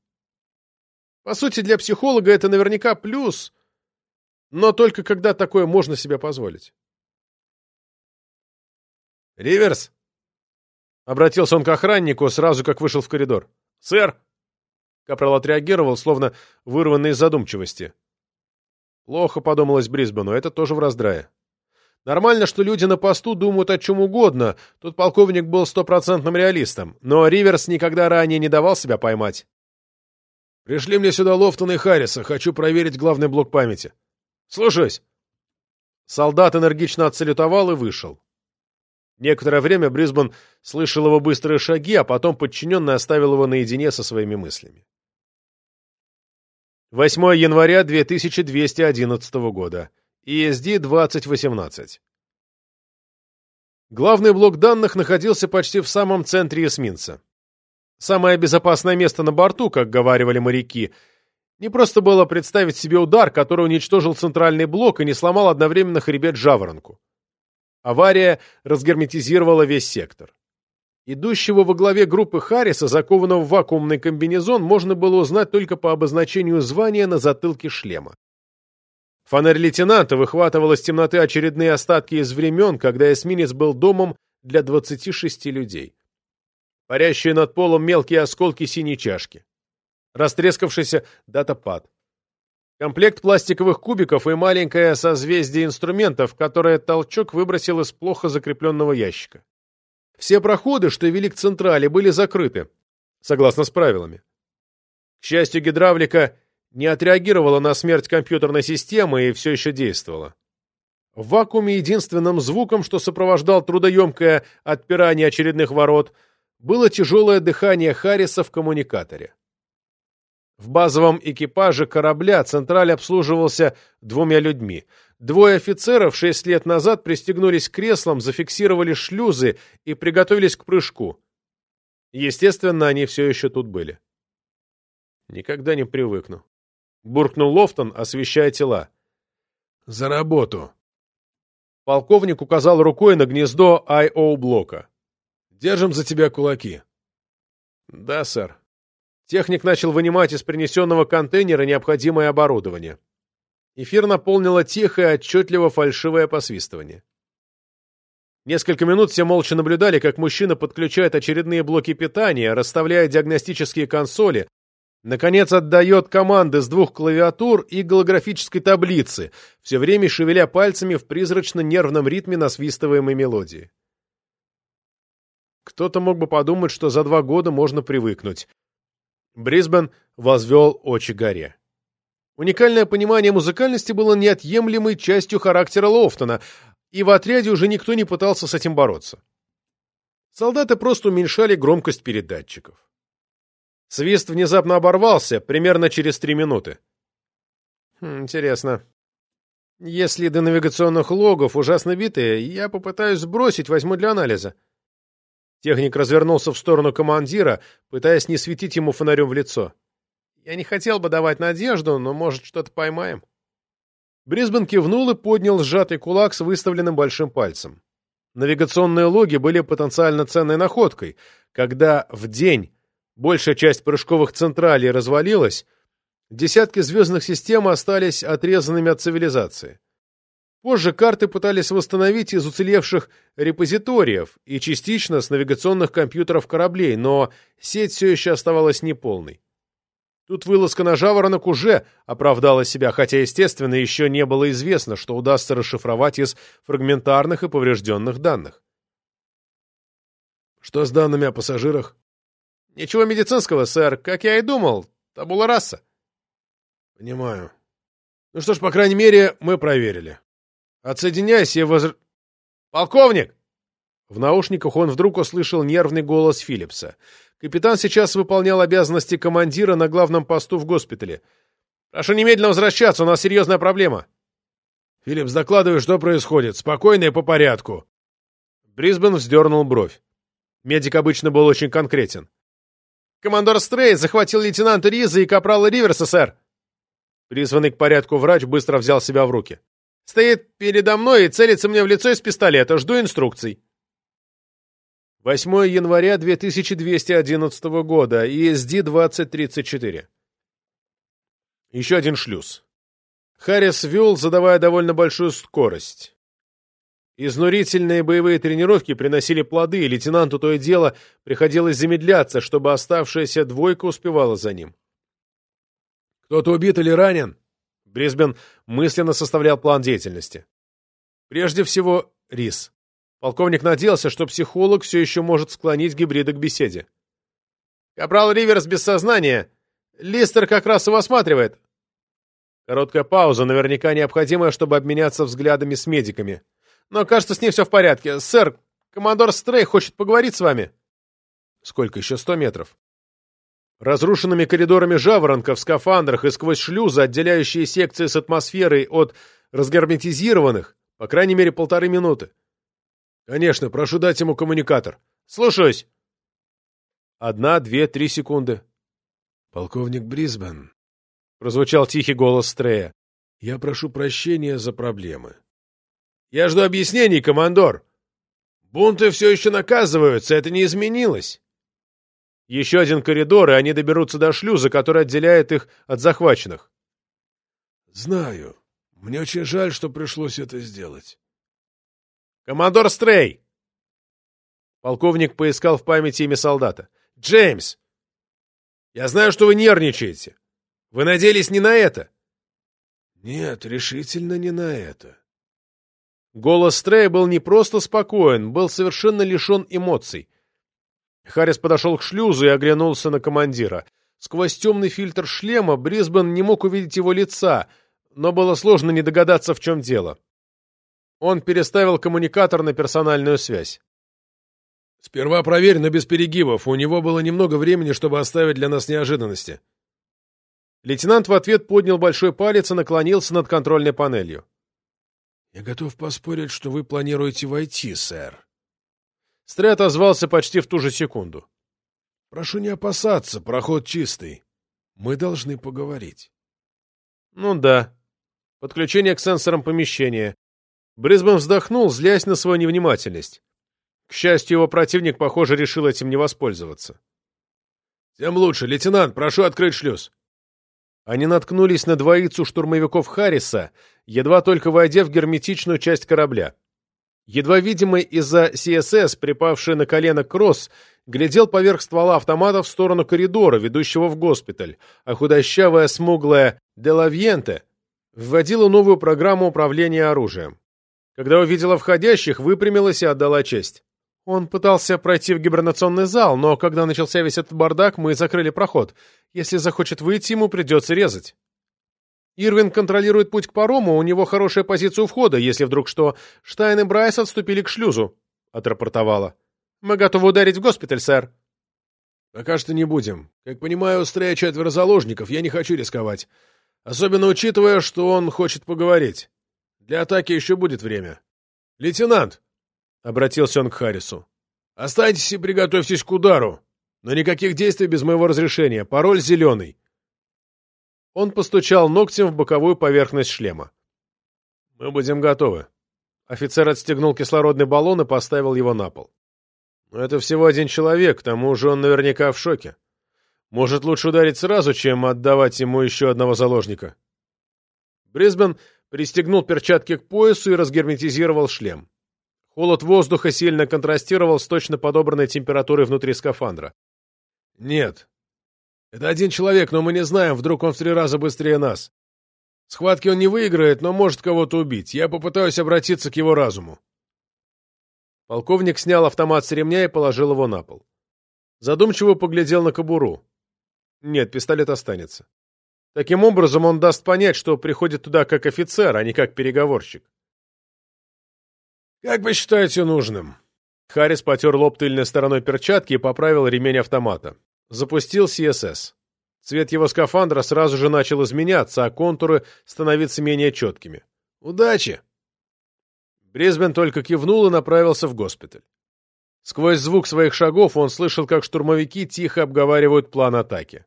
По сути, для психолога это наверняка плюс, но только когда такое можно себе позволить. «Риверс!» — обратился он к охраннику сразу, как вышел в коридор. «Сэр!» — Капрал отреагировал, словно вырванный из задумчивости. Плохо подумалось Брисбену, это тоже в раздрае. Нормально, что люди на посту думают о чем угодно, тут полковник был стопроцентным реалистом, но Риверс никогда ранее не давал себя поймать. «Пришли мне сюда Лофтон и Харриса, хочу проверить главный блок памяти». «Слушаюсь». Солдат энергично отсалютовал и вышел. Некоторое время Брисбен слышал его быстрые шаги, а потом подчиненный оставил его наедине со своими мыслями. 8 января 2211 года. ESD 2018. Главный блок данных находился почти в самом центре эсминца. Самое безопасное место на борту, как говаривали моряки. Не просто было представить себе удар, который уничтожил центральный блок и не сломал одновременно хребет жаворонку. Авария разгерметизировала весь сектор. Идущего во главе группы Харриса, закованного в вакуумный комбинезон, можно было узнать только по обозначению звания на затылке шлема. Фонарь лейтенанта выхватывал из темноты очередные остатки из времен, когда эсминец был домом для 26 людей. Парящие над полом мелкие осколки синей чашки. Растрескавшийся датапад. Комплект пластиковых кубиков и маленькое созвездие инструментов, которое толчок выбросил из плохо закрепленного ящика. Все проходы, что вели к централи, были закрыты, согласно с правилами. К счастью, гидравлика не отреагировала на смерть компьютерной системы и все еще действовала. В вакууме единственным звуком, что сопровождал трудоемкое отпирание очередных ворот, было тяжелое дыхание Харриса в коммуникаторе. В базовом экипаже корабля Централь обслуживался двумя людьми — Двое офицеров шесть лет назад пристегнулись к креслам, зафиксировали шлюзы и приготовились к прыжку. Естественно, они все еще тут были. Никогда не привыкну. Буркнул Лофтон, освещая тела. «За работу!» Полковник указал рукой на гнездо I.O. блока. «Держим за тебя кулаки». «Да, сэр». Техник начал вынимать из принесенного контейнера необходимое оборудование. Эфир наполнило тихое, отчетливо фальшивое посвистывание. Несколько минут все молча наблюдали, как мужчина подключает очередные блоки питания, расставляя диагностические консоли, Наконец отдает команды с двух клавиатур и голографической таблицы, все время шевеля пальцами в призрачно-нервном ритме насвистываемой мелодии. Кто-то мог бы подумать, что за два года можно привыкнуть. Брисбен возвел очи горе. Уникальное понимание музыкальности было неотъемлемой частью характера Лофтона, и в отряде уже никто не пытался с этим бороться. Солдаты просто уменьшали громкость передатчиков. Свист внезапно оборвался, примерно через три минуты. Хм, интересно. Если до навигационных логов ужасно битые, я попытаюсь сбросить, возьму для анализа. Техник развернулся в сторону командира, пытаясь не светить ему фонарем в лицо. Я не хотел бы давать надежду, но, может, что-то поймаем. Брисбен кивнул и поднял сжатый кулак с выставленным большим пальцем. Навигационные логи были потенциально ценной находкой. Когда в день большая часть прыжковых централей развалилась, десятки звездных систем остались отрезанными от цивилизации. Позже карты пытались восстановить из уцелевших репозиториев и частично с навигационных компьютеров кораблей, но сеть все еще оставалась неполной. Тут вылазка на жаворонок уже оправдала себя, хотя, естественно, еще не было известно, что удастся расшифровать из фрагментарных и поврежденных данных. Что с данными о пассажирах? Ничего медицинского, сэр, как я и думал. Табула раса. Понимаю. Ну что ж, по крайней мере, мы проверили. Отсоединяйся и. Полковник! В наушниках он вдруг услышал нервный голос Филлипса. Капитан сейчас выполнял обязанности командира на главном посту в госпитале. «Прошу немедленно возвращаться, у нас серьезная проблема». «Филлипс, докладывай, что происходит. Спокойно и по порядку». Брисбен вздернул бровь. Медик обычно был очень конкретен. «Командор Стрей захватил лейтенанта Риза и капрала Риверса, сэр!» Призванный к порядку врач быстро взял себя в руки. «Стоит передо мной и целится мне в лицо из пистолета. Жду инструкций». 8 января 2211 года, ESD-2034. Еще один шлюз. Харрис вел, задавая довольно большую скорость. Изнурительные боевые тренировки приносили плоды, и лейтенанту то и дело приходилось замедляться, чтобы оставшаяся двойка успевала за ним. «Кто-то убит или ранен?» Брисбен мысленно составлял план деятельности. Прежде всего, рис. Полковник надеялся, что психолог все еще может склонить гибрида к беседе. «Капрал Риверс без сознания. Листер как раз его осматривает». Короткая пауза, наверняка необходимая, чтобы обменяться взглядами с медиками. «Но, кажется, с ней все в порядке. Сэр, командор Стрей хочет поговорить с вами». «Сколько еще? Сто метров?» Разрушенными коридорами жаворонка в скафандрах и сквозь шлюзы, отделяющие секции с атмосферой от разгерметизированных, по крайней мере, полторы минуты. Конечно, прошу дать ему коммуникатор. Слушаюсь. Одна, две, три секунды. Полковник Брисбен. Прозвучал тихий голос Стрея. Я прошу прощения за проблемы. Я жду объяснений, командор. Бунты все еще наказываются, это не изменилось. Еще один коридор, и они доберутся до шлюза, который отделяет их от захваченных. Знаю. Мне очень жаль, что пришлось это сделать. «Командор Стрей!» Полковник поискал в памяти имя солдата. «Джеймс! Я знаю, что вы нервничаете. Вы надеялись не на это?» «Нет, решительно не на это». Голос Стрея был не просто спокоен, был совершенно лишен эмоций. Харрис подошел к шлюзу и оглянулся на командира. Сквозь темный фильтр шлема Брисбен не мог увидеть его лица, но было сложно не догадаться, в чем дело. Он переставил коммуникатор на персональную связь. «Сперва проверь, но без перегибов. У него было немного времени, чтобы оставить для нас неожиданности». Лейтенант в ответ поднял большой палец и наклонился над контрольной панелью. «Я готов поспорить, что вы планируете войти, сэр». Стрей отозвался почти в ту же секунду. «Прошу не опасаться, проход чистый. Мы должны поговорить». «Ну да. Подключение к сенсорам помещения. Брисбен вздохнул, злясь на свою невнимательность. К счастью, его противник, похоже, решил этим не воспользоваться. «Тем лучше. Лейтенант, прошу открыть шлюз». Они наткнулись на двоицу штурмовиков Харриса, едва только войдя в герметичную часть корабля. Едва видимый из-за CSS, припавший на колено Кросс, глядел поверх ствола автомата в сторону коридора, ведущего в госпиталь, а худощавая смуглая Делавьенте вводила новую программу управления оружием. Когда увидела входящих, выпрямилась и отдала честь. Он пытался пройти в гибернационный зал, но когда начался весь этот бардак, мы закрыли проход. Если захочет выйти, ему придется резать. Ирвин контролирует путь к парому, у него хорошая позиция у входа, если вдруг что. Штайн и Брайс отступили к шлюзу, — отрапортовала. Мы готовы ударить в госпиталь, сэр. Пока что не будем. Как понимаю, стрея четверо заложников, я не хочу рисковать. Особенно учитывая, что он хочет поговорить. Для атаки еще будет время. Лейтенант, — обратился он к Харрису, — останьтесь и приготовьтесь к удару. Но никаких действий без моего разрешения. Пароль зеленый. Он постучал ногтем в боковую поверхность шлема. «Мы будем готовы». Офицер отстегнул кислородный баллон и поставил его на пол. «Но это всего один человек, к тому же он наверняка в шоке. Может, лучше ударить сразу, чем отдавать ему еще одного заложника». Брисбен пристегнул перчатки к поясу и разгерметизировал шлем. Холод воздуха сильно контрастировал с точно подобранной температурой внутри скафандра. «Нет, это один человек, но мы не знаем, вдруг он в три раза быстрее нас. Схватки он не выиграет, но может кого-то убить. Я попытаюсь обратиться к его разуму. Полковник снял автомат с ремня и положил его на пол. Задумчиво поглядел на кобуру. Нет, пистолет останется. Таким образом, он даст понять, что приходит туда как офицер, а не как переговорщик. «Как вы считаете нужным?» Харрис потер лоб тыльной стороной перчатки и поправил ремень автомата. Запустил CSS. Цвет его скафандра сразу же начал изменяться, а контуры становиться менее четкими. «Удачи!» Брисбен только кивнул и направился в госпиталь. Сквозь звук своих шагов он слышал, как штурмовики тихо обговаривают план атаки.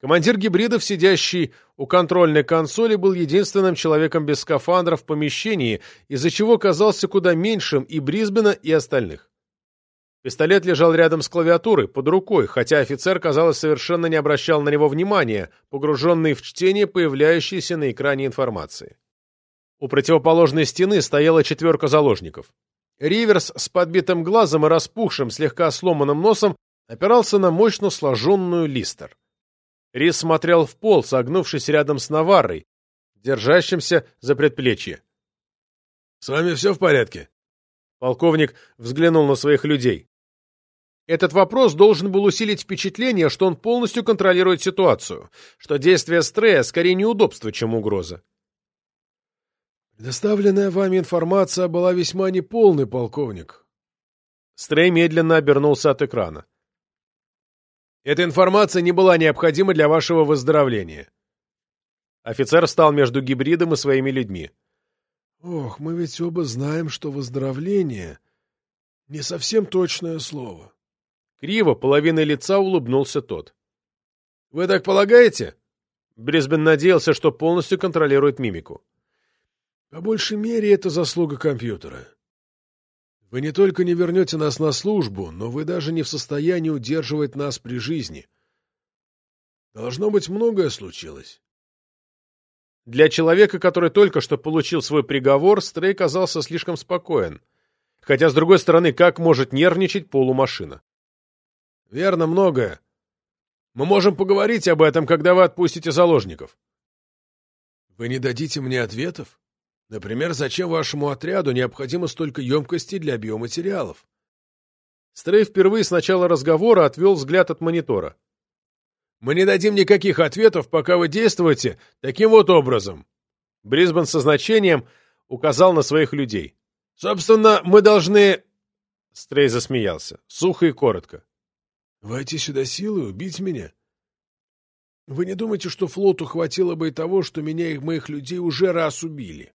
Командир гибридов, сидящий у контрольной консоли, был единственным человеком без скафандра в помещении, из-за чего казался куда меньшим и Брисбена, и остальных. Пистолет лежал рядом с клавиатурой, под рукой, хотя офицер, казалось, совершенно не обращал на него внимания, погруженный в чтение появляющейся на экране информации. У противоположной стены стояла четверка заложников. Риверс с подбитым глазом и распухшим, слегка сломанным носом опирался на мощно сложенную листер. Рис смотрел в пол, согнувшись рядом с Наваррой, держащимся за предплечье. — С вами все в порядке? Полковник взглянул на своих людей. Этот вопрос должен был усилить впечатление, что он полностью контролирует ситуацию, что действие Стрея скорее неудобство, чем угроза. «Предоставленная вами информация была весьма неполной, полковник». Стрей медленно обернулся от экрана. «Эта информация не была необходима для вашего выздоровления». Офицер встал между гибридом и своими людьми. «Ох, мы ведь оба знаем, что выздоровление — не совсем точное слово». Криво, половиной лица улыбнулся тот. «Вы так полагаете?» Брисбен надеялся, что полностью контролирует мимику. «По большей мере, это заслуга компьютера. Вы не только не вернете нас на службу, но вы даже не в состоянии удерживать нас при жизни. Должно быть, многое случилось». Для человека, который только что получил свой приговор, Стрей казался слишком спокоен. Хотя, с другой стороны, как может нервничать полумашина? Верно, многое. Мы можем поговорить об этом, когда вы отпустите заложников. Вы не дадите мне ответов? Например, зачем вашему отряду необходимо столько емкостей для биоматериалов? Стрей впервые с начала разговора отвел взгляд от монитора. «Мы не дадим никаких ответов, пока вы действуете таким вот образом». Брисбен со значением указал на своих людей. «Собственно, мы должны...» Стрей засмеялся, сухо и коротко. Войти сюда силой, убить меня? Вы не думаете, что флоту хватило бы и того, что меня и моих людей уже раз убили?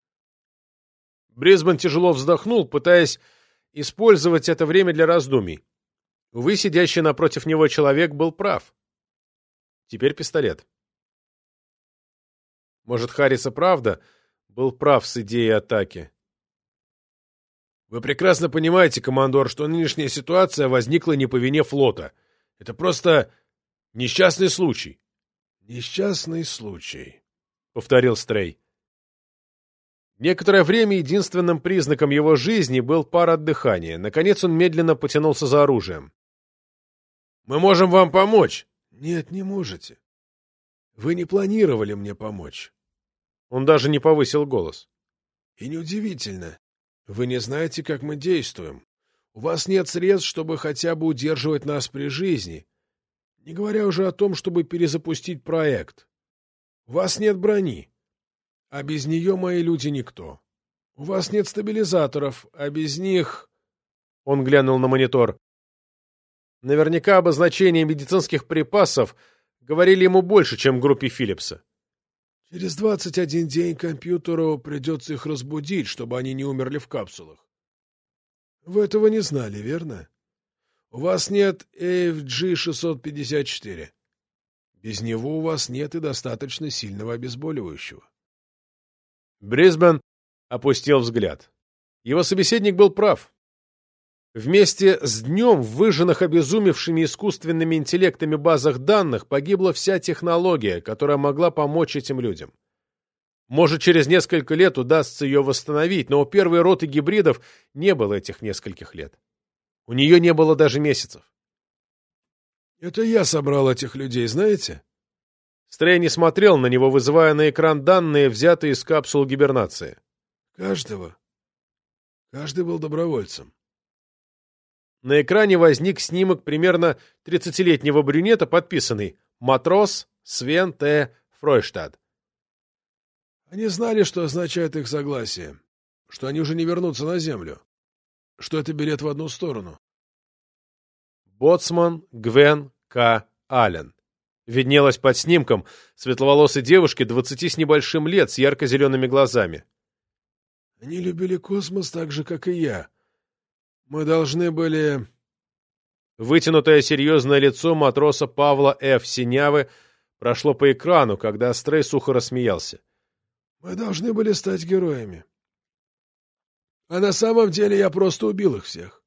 Брисбен тяжело вздохнул, пытаясь использовать это время для раздумий. Увы, сидящий напротив него человек был прав. Теперь пистолет. Может, Харриса правда был прав с идеей атаки. Вы прекрасно понимаете, командор, что нынешняя ситуация возникла не по вине флота — это просто несчастный случай. Несчастный случай, повторил Стрей. Некоторое время единственным признаком его жизни был пар от дыхания. Наконец он медленно потянулся за оружием. Мы можем вам помочь. Нет, не можете. Вы не планировали мне помочь. Он даже не повысил голос. И неудивительно. Вы не знаете, как мы действуем. У вас нет средств, чтобы хотя бы удерживать нас при жизни, не говоря уже о том, чтобы перезапустить проект. У вас нет брони, а без нее мои люди никто. У вас нет стабилизаторов, а без них... Он глянул на монитор. Наверняка обозначения медицинских припасов говорили ему больше, чем группе Филлипса. Через двадцать один день компьютеру придется их разбудить, чтобы они не умерли в капсулах. Вы этого не знали, верно? У вас нет AFG-654. Без него у вас нет и достаточно сильного обезболивающего. Брисбен опустил взгляд. Его собеседник был прав. Вместе с днем в выжженных обезумевшими искусственными интеллектами базах данных погибла вся технология, которая могла помочь этим людям. Может, через несколько лет удастся ее восстановить, но у первой роты гибридов не было этих нескольких лет. У нее не было даже месяцев. «Это я собрал этих людей, знаете?» Стрей не смотрел на него, вызывая на экран данные, взятые из капсул гибернации. «Каждого. Каждый был добровольцем. На экране возник снимок примерно 30-летнего брюнета, подписанный «Матрос Свен Т. Фройштадт». Они знали, что означает их согласие, что они уже не вернутся на Землю, что это билет в одну сторону. Боцман Гвен К. Аллен. Виднелась под снимком светловолосой девушки двадцати с небольшим лет с ярко-зелеными глазами. Они любили космос так же, как и я, мы должны были... Вытянутое серьезное лицо матроса Павла Ф. Синявы прошло по экрану, когда Стрей сухо рассмеялся. Мы должны были стать героями. А на самом деле я просто убил их всех.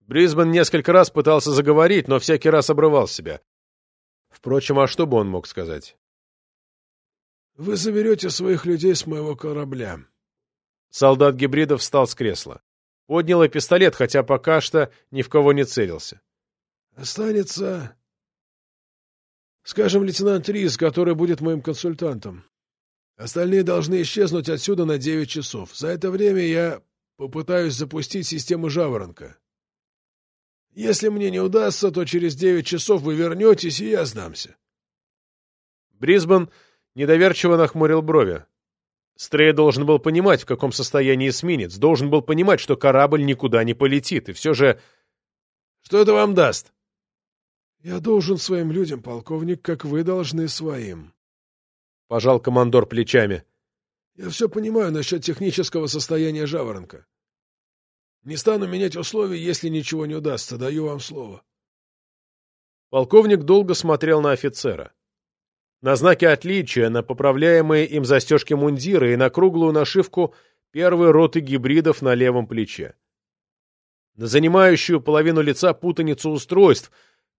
Брисбен несколько раз пытался заговорить, но всякий раз обрывал себя. Впрочем, а что бы он мог сказать? «Вы заберете своих людей с моего корабля». Солдат гибридов встал с кресла. Поднял и пистолет, хотя пока что ни в кого не целился. «Останется, скажем, лейтенант Рис, который будет моим консультантом. Остальные должны исчезнуть отсюда на девять часов. За это время я попытаюсь запустить систему «Жаворонка». Если мне не удастся, то через девять часов вы вернетесь, и я сдамся». Брисбен недоверчиво нахмурил брови. Стрей должен был понимать, в каком состоянии эсминец, должен был понимать, что корабль никуда не полетит, и все же... Что это вам даст? Я должен своим людям, полковник, как вы должны своим. Пожал командор плечами. Я все понимаю насчет технического состояния жаворонка. Не стану менять условия, если ничего не удастся, даю вам слово. Полковник долго смотрел на офицера на знаки отличия, на поправляемые им застежки мундира и на круглую нашивку первой роты гибридов на левом плече. На занимающую половину лица путаницу устройств,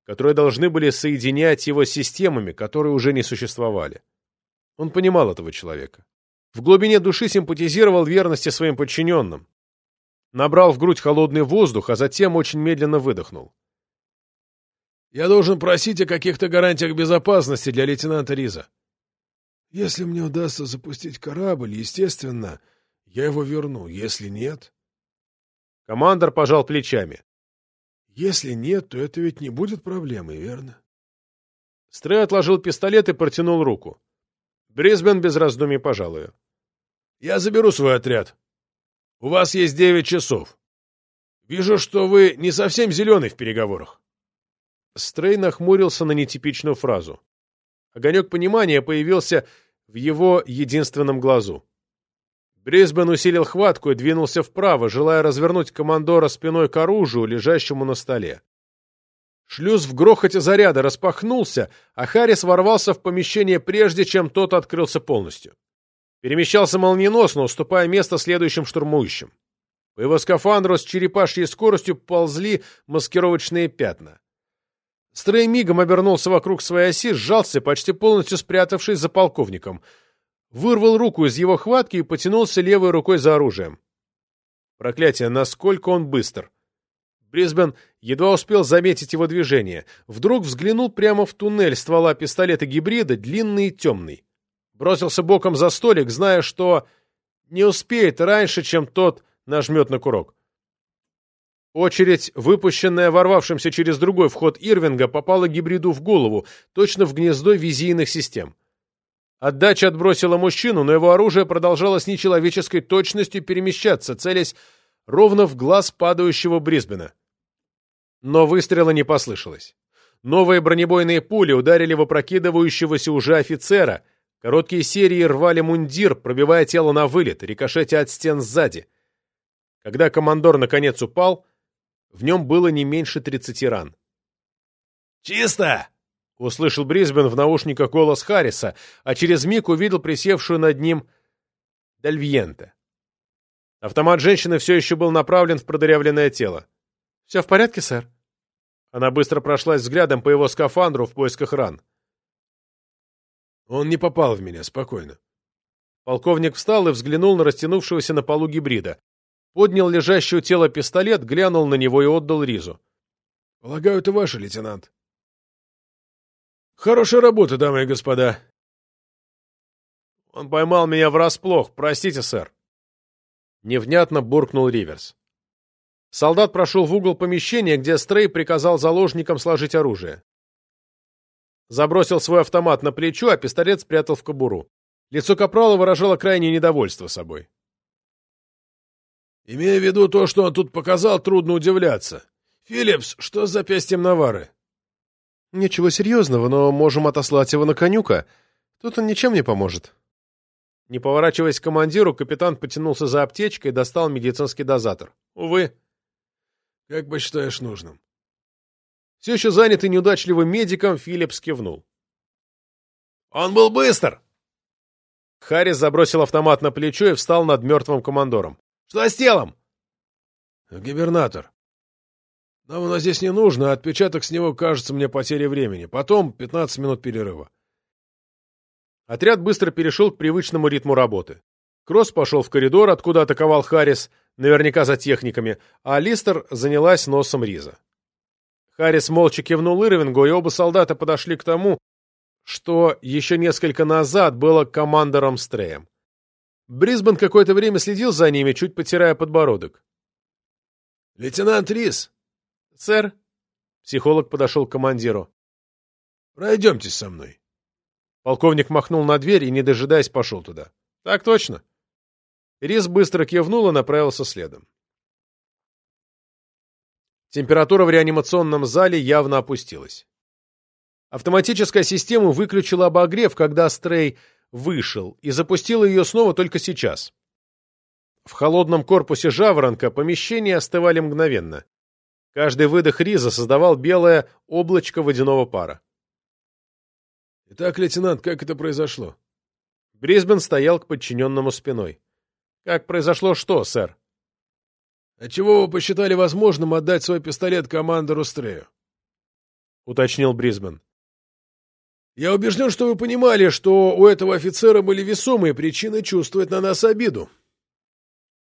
которые должны были соединять его с системами, которые уже не существовали. Он понимал этого человека. В глубине души симпатизировал верности своим подчиненным. Набрал в грудь холодный воздух, а затем очень медленно выдохнул. Я должен просить о каких-то гарантиях безопасности для лейтенанта Риза. Если мне удастся запустить корабль, естественно, я его верну. Если нет... Командор пожал плечами. Если нет, то это ведь не будет проблемой, верно? Стрей отложил пистолет и протянул руку. Брисбен без раздумий пожалую. Я заберу свой отряд. У вас есть девять часов. Вижу, что вы не совсем зеленый в переговорах. Стрей нахмурился на нетипичную фразу. Огонек понимания появился в его единственном глазу. Брисбен усилил хватку и двинулся вправо, желая развернуть командора спиной к оружию, лежащему на столе. Шлюз в грохоте заряда распахнулся, а Харрис ворвался в помещение прежде, чем тот открылся полностью. Перемещался молниеносно, уступая место следующим штурмующим. По его скафандру с черепашьей скоростью ползли маскировочные пятна. Стрей мигом обернулся вокруг своей оси, сжался, почти полностью спрятавшись за полковником. Вырвал руку из его хватки и потянулся левой рукой за оружием. Проклятие, насколько он быстр! Брисбен едва успел заметить его движение. Вдруг взглянул прямо в туннель ствола пистолета-гибрида, длинный и темный. Бросился боком за столик, зная, что не успеет раньше, чем тот нажмет на курок. Очередь, выпущенная ворвавшимся через другой вход Ирвинга, попала гибриду в голову, точно в гнездо визийных систем. Отдача отбросила мужчину, но его оружие продолжало с нечеловеческой точностью перемещаться, целясь ровно в глаз падающего Брисбена. Но выстрела не послышалось. Новые бронебойные пули ударили в опрокидывающегося уже офицера, короткие серии рвали мундир, пробивая тело на вылет, рикошетя от стен сзади. Когда командор наконец упал, в нем было не меньше тридцати ран. «Чисто!» — услышал Брисбен в наушниках голос Харриса, а через миг увидел присевшую над ним Дальвьента. Автомат женщины все еще был направлен в продырявленное тело. «Все в порядке, сэр?» Она быстро прошлась взглядом по его скафандру в поисках ран. «Он не попал в меня, спокойно». Полковник встал и взглянул на растянувшегося на полу гибрида. Поднял лежащее тело пистолет, глянул на него и отдал Ризу. «Полагаю, это ваше, лейтенант». «Хорошая работа, дамы и господа». «Он поймал меня врасплох. Простите, сэр». Невнятно буркнул Риверс. Солдат прошел в угол помещения, где Стрей приказал заложникам сложить оружие. Забросил свой автомат на плечо, а пистолет спрятал в кобуру. Лицо Капрала выражало крайнее недовольство собой. Имея в виду то, что он тут показал, трудно удивляться. Филлипс, что с запястьем Навары? Ничего серьезного, но можем отослать его на конюка. Тут он ничем не поможет. Не поворачиваясь к командиру, капитан потянулся за аптечкой и достал медицинский дозатор. Увы. Как бы считаешь нужным. Все еще занятый неудачливым медиком, Филлипс кивнул. «Он был быстр!» Харрис забросил автомат на плечо и встал над мертвым командором. Что с телом? Гибернатор. Нам оно здесь не нужно, а отпечаток с него кажется мне потерей времени. Потом 15 минут перерыва. Отряд быстро перешел к привычному ритму работы. Кросс пошел в коридор, откуда атаковал Харрис, наверняка за техниками, а Листер занялась носом Риза. Харрис молча кивнул Ирвингу, и оба солдата подошли к тому, что еще несколько назад было командором Стреем. Брисбен какое-то время следил за ними, чуть потирая подбородок. «Лейтенант Рис!» «Сэр?» Психолог подошел к командиру. «Пройдемте со мной». Полковник махнул на дверь и, не дожидаясь, пошел туда. «Так точно». Рис быстро кивнул и направился следом. Температура в реанимационном зале явно опустилась. Автоматическая система выключила обогрев, когда Стрей вышел и запустил ее снова только сейчас. В холодном корпусе жаворонка помещения остывали мгновенно. Каждый выдох риза создавал белое облачко водяного пара. «Итак, лейтенант, как это произошло?» Брисбен стоял к подчиненному спиной. «Как произошло что, сэр?» «Отчего вы посчитали возможным отдать свой пистолет командору Стрею?» — уточнил Брисбен. Я убежден, что вы понимали, что у этого офицера были весомые причины чувствовать на нас обиду.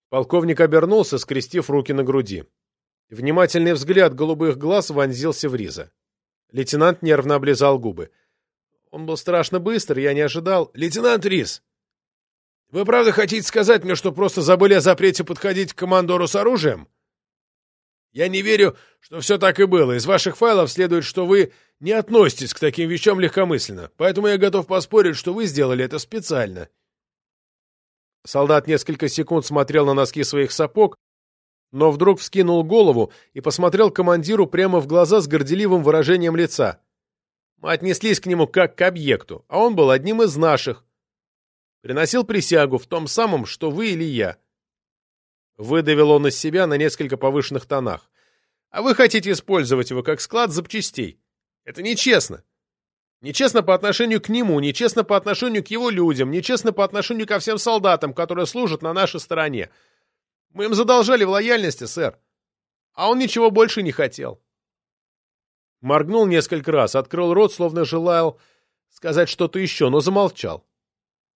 Полковник обернулся, скрестив руки на груди. Внимательный взгляд голубых глаз вонзился в Риза. Лейтенант нервно облизал губы. Он был страшно быстр, я не ожидал. «Лейтенант Риз, вы правда хотите сказать мне, что просто забыли о запрете подходить к командору с оружием?» Я не верю, что все так и было. Из ваших файлов следует, что вы не относитесь к таким вещам легкомысленно, поэтому я готов поспорить, что вы сделали это специально. Солдат несколько секунд смотрел на носки своих сапог, но вдруг вскинул голову и посмотрел командиру прямо в глаза с горделивым выражением лица. Мы отнеслись к нему как к объекту, а он был одним из наших. Приносил присягу в том самом, что вы или я. Выдавил он из себя на несколько повышенных тонах. А вы хотите использовать его как склад запчастей. Это нечестно. Нечестно по отношению к нему, нечестно по отношению к его людям, нечестно по отношению ко всем солдатам, которые служат на нашей стороне. Мы им задолжали в лояльности, сэр. А он ничего больше не хотел. Моргнул несколько раз, открыл рот, словно желал сказать что-то еще, но замолчал.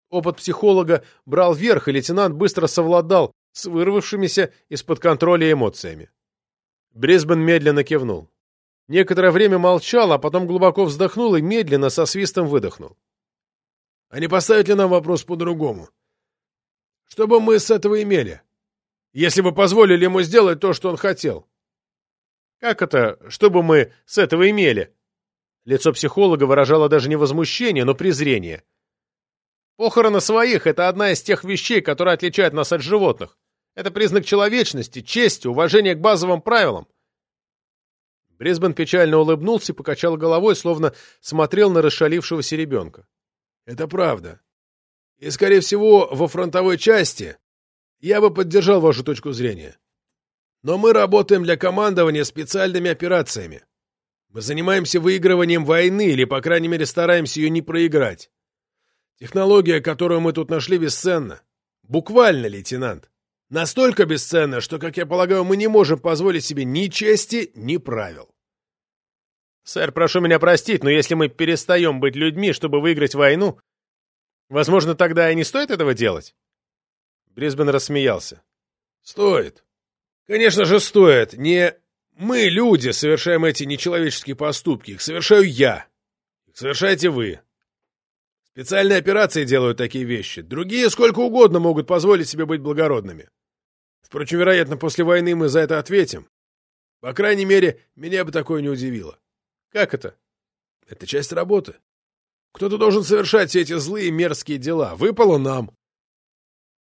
Опыт психолога брал верх, и лейтенант быстро совладал с вырвавшимися из-под контроля эмоциями. Брисбен медленно кивнул. Некоторое время молчал, а потом глубоко вздохнул и медленно со свистом выдохнул. А не поставить ли нам вопрос по-другому? Что бы мы с этого имели, если бы позволили ему сделать то, что он хотел? Как это, что бы мы с этого имели? Лицо психолога выражало даже не возмущение, но презрение. Похороны своих — это одна из тех вещей, которые отличают нас от животных. Это признак человечности, чести, уважения к базовым правилам. Брисбен печально улыбнулся и покачал головой, словно смотрел на расшалившегося ребенка. Это правда. И, скорее всего, во фронтовой части я бы поддержал вашу точку зрения. Но мы работаем для командования специальными операциями. Мы занимаемся выигрыванием войны, или, по крайней мере, стараемся ее не проиграть. Технология, которую мы тут нашли, бесценна. Буквально, лейтенант. Настолько бесценна, что, как я полагаю, мы не можем позволить себе ни чести, ни правил. Сэр, прошу меня простить, но если мы перестаем быть людьми, чтобы выиграть войну, возможно, тогда и не стоит этого делать? Брисбен рассмеялся. Стоит. Конечно же, стоит. Не мы, люди, совершаем эти нечеловеческие поступки. Их совершаю я. Их совершаете вы. Специальные операции делают такие вещи. Другие сколько угодно могут позволить себе быть благородными. Впрочем, вероятно, после войны мы за это ответим. По крайней мере, меня бы такое не удивило. Как это? Это часть работы. Кто-то должен совершать все эти злые мерзкие дела. Выпало нам.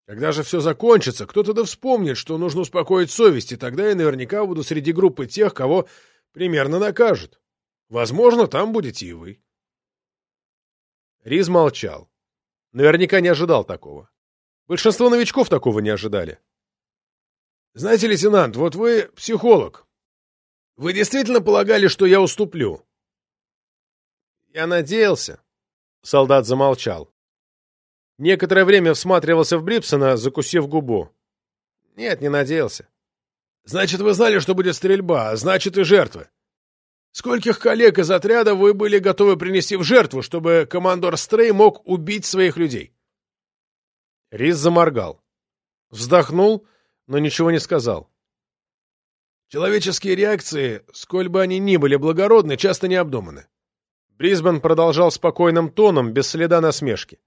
Когда же все закончится, кто-то да вспомнит, что нужно успокоить совесть, и тогда я наверняка буду среди группы тех, кого примерно накажут. Возможно, там будете и вы. Риз молчал. Наверняка не ожидал такого. Большинство новичков такого не ожидали. Знаете, лейтенант, вот вы психолог. Вы действительно полагали, что я уступлю? Я надеялся. Солдат замолчал. Некоторое время всматривался в Брипсона, закусив губу. Нет, не надеялся. Значит, вы знали, что будет стрельба, а значит и жертвы. Скольких коллег из отряда вы были готовы принести в жертву, чтобы командор Стрей мог убить своих людей? Рис заморгал. Вздохнул, но ничего не сказал. Человеческие реакции, сколь бы они ни были благородны, часто необдуманы. Брисбен продолжал спокойным тоном, без следа насмешки.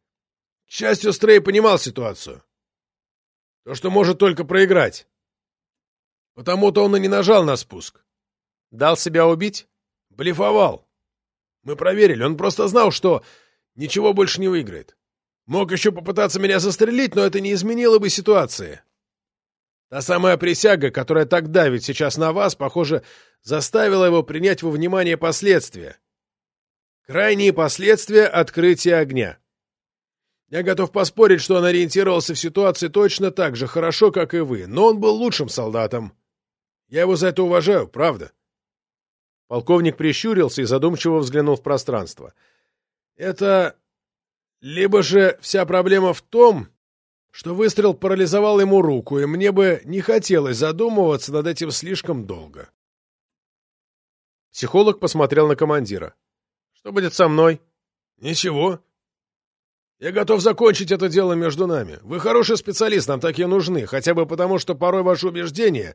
К счастью, Стрей понимал ситуацию. То, что может только проиграть. Потому-то он и не нажал на спуск. Дал себя убить? Блефовал. Мы проверили, он просто знал, что ничего больше не выиграет. Мог еще попытаться меня застрелить, но это не изменило бы ситуации. Та самая присяга, которая так давит сейчас на вас, похоже, заставила его принять во внимание последствия. Крайние последствия открытия огня. Я готов поспорить, что он ориентировался в ситуации точно так же хорошо, как и вы, но он был лучшим солдатом. Я его за это уважаю, правда. Полковник прищурился и задумчиво взглянул в пространство. Это... Либо же вся проблема в том, что выстрел парализовал ему руку, и мне бы не хотелось задумываться над этим слишком долго. Психолог посмотрел на командира. «Что будет со мной?» «Ничего. Я готов закончить это дело между нами. Вы хороший специалист, нам такие нужны, хотя бы потому, что порой ваши убеждения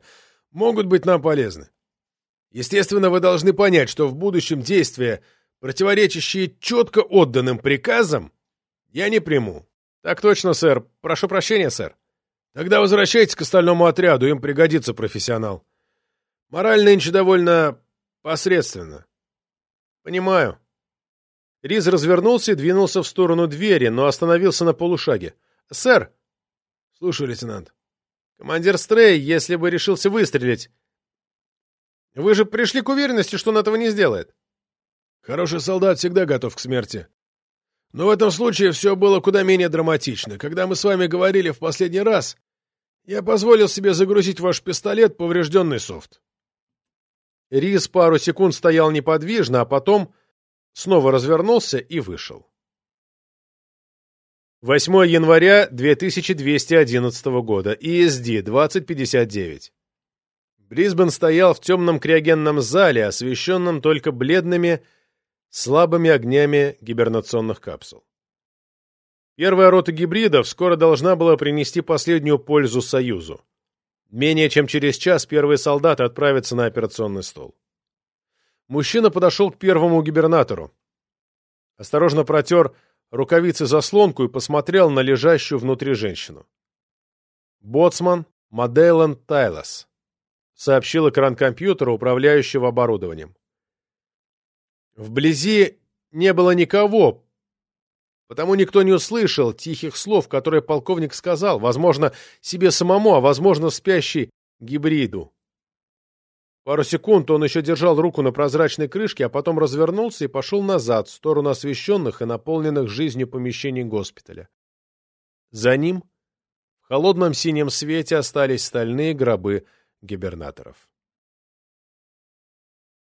могут быть нам полезны. Естественно, вы должны понять, что в будущем действия, противоречащие четко отданным приказам, я не приму. Так точно, сэр. Прошу прощения, сэр. Тогда возвращайтесь к остальному отряду, им пригодится профессионал. Мораль нынче довольно посредственно. Понимаю. Риз развернулся и двинулся в сторону двери, но остановился на полушаге. «Сэр!» «Слушаю, лейтенант». «Командир Стрей, если бы решился выстрелить, вы же пришли к уверенности, что он этого не сделает. Хороший солдат всегда готов к смерти. Но в этом случае все было куда менее драматично. Когда мы с вами говорили в последний раз, я позволил себе загрузить ваш пистолет поврежденный софт. Рис пару секунд стоял неподвижно, а потом снова развернулся и вышел. 8 января 2211 года. ESD 2059. Брисбен стоял в темном криогенном зале, освещенном только бледными, слабыми огнями гибернационных капсул. Первая рота гибридов скоро должна была принести последнюю пользу Союзу. Менее чем через час первые солдаты отправятся на операционный стол. Мужчина подошел к первому губернатору. Осторожно протер рукавицы заслонку и посмотрел на лежащую внутри женщину. «Боцман Маделлан Тайлас», — сообщил экран компьютера, управляющего оборудованием. Вблизи не было никого, потому никто не услышал тихих слов, которые полковник сказал, возможно, себе самому, а возможно, спящий гибриду. Пару секунд он еще держал руку на прозрачной крышке, а потом развернулся и пошел назад, в сторону освещенных и наполненных жизнью помещений госпиталя. За ним в холодном синем свете остались стальные гробы гибернаторов.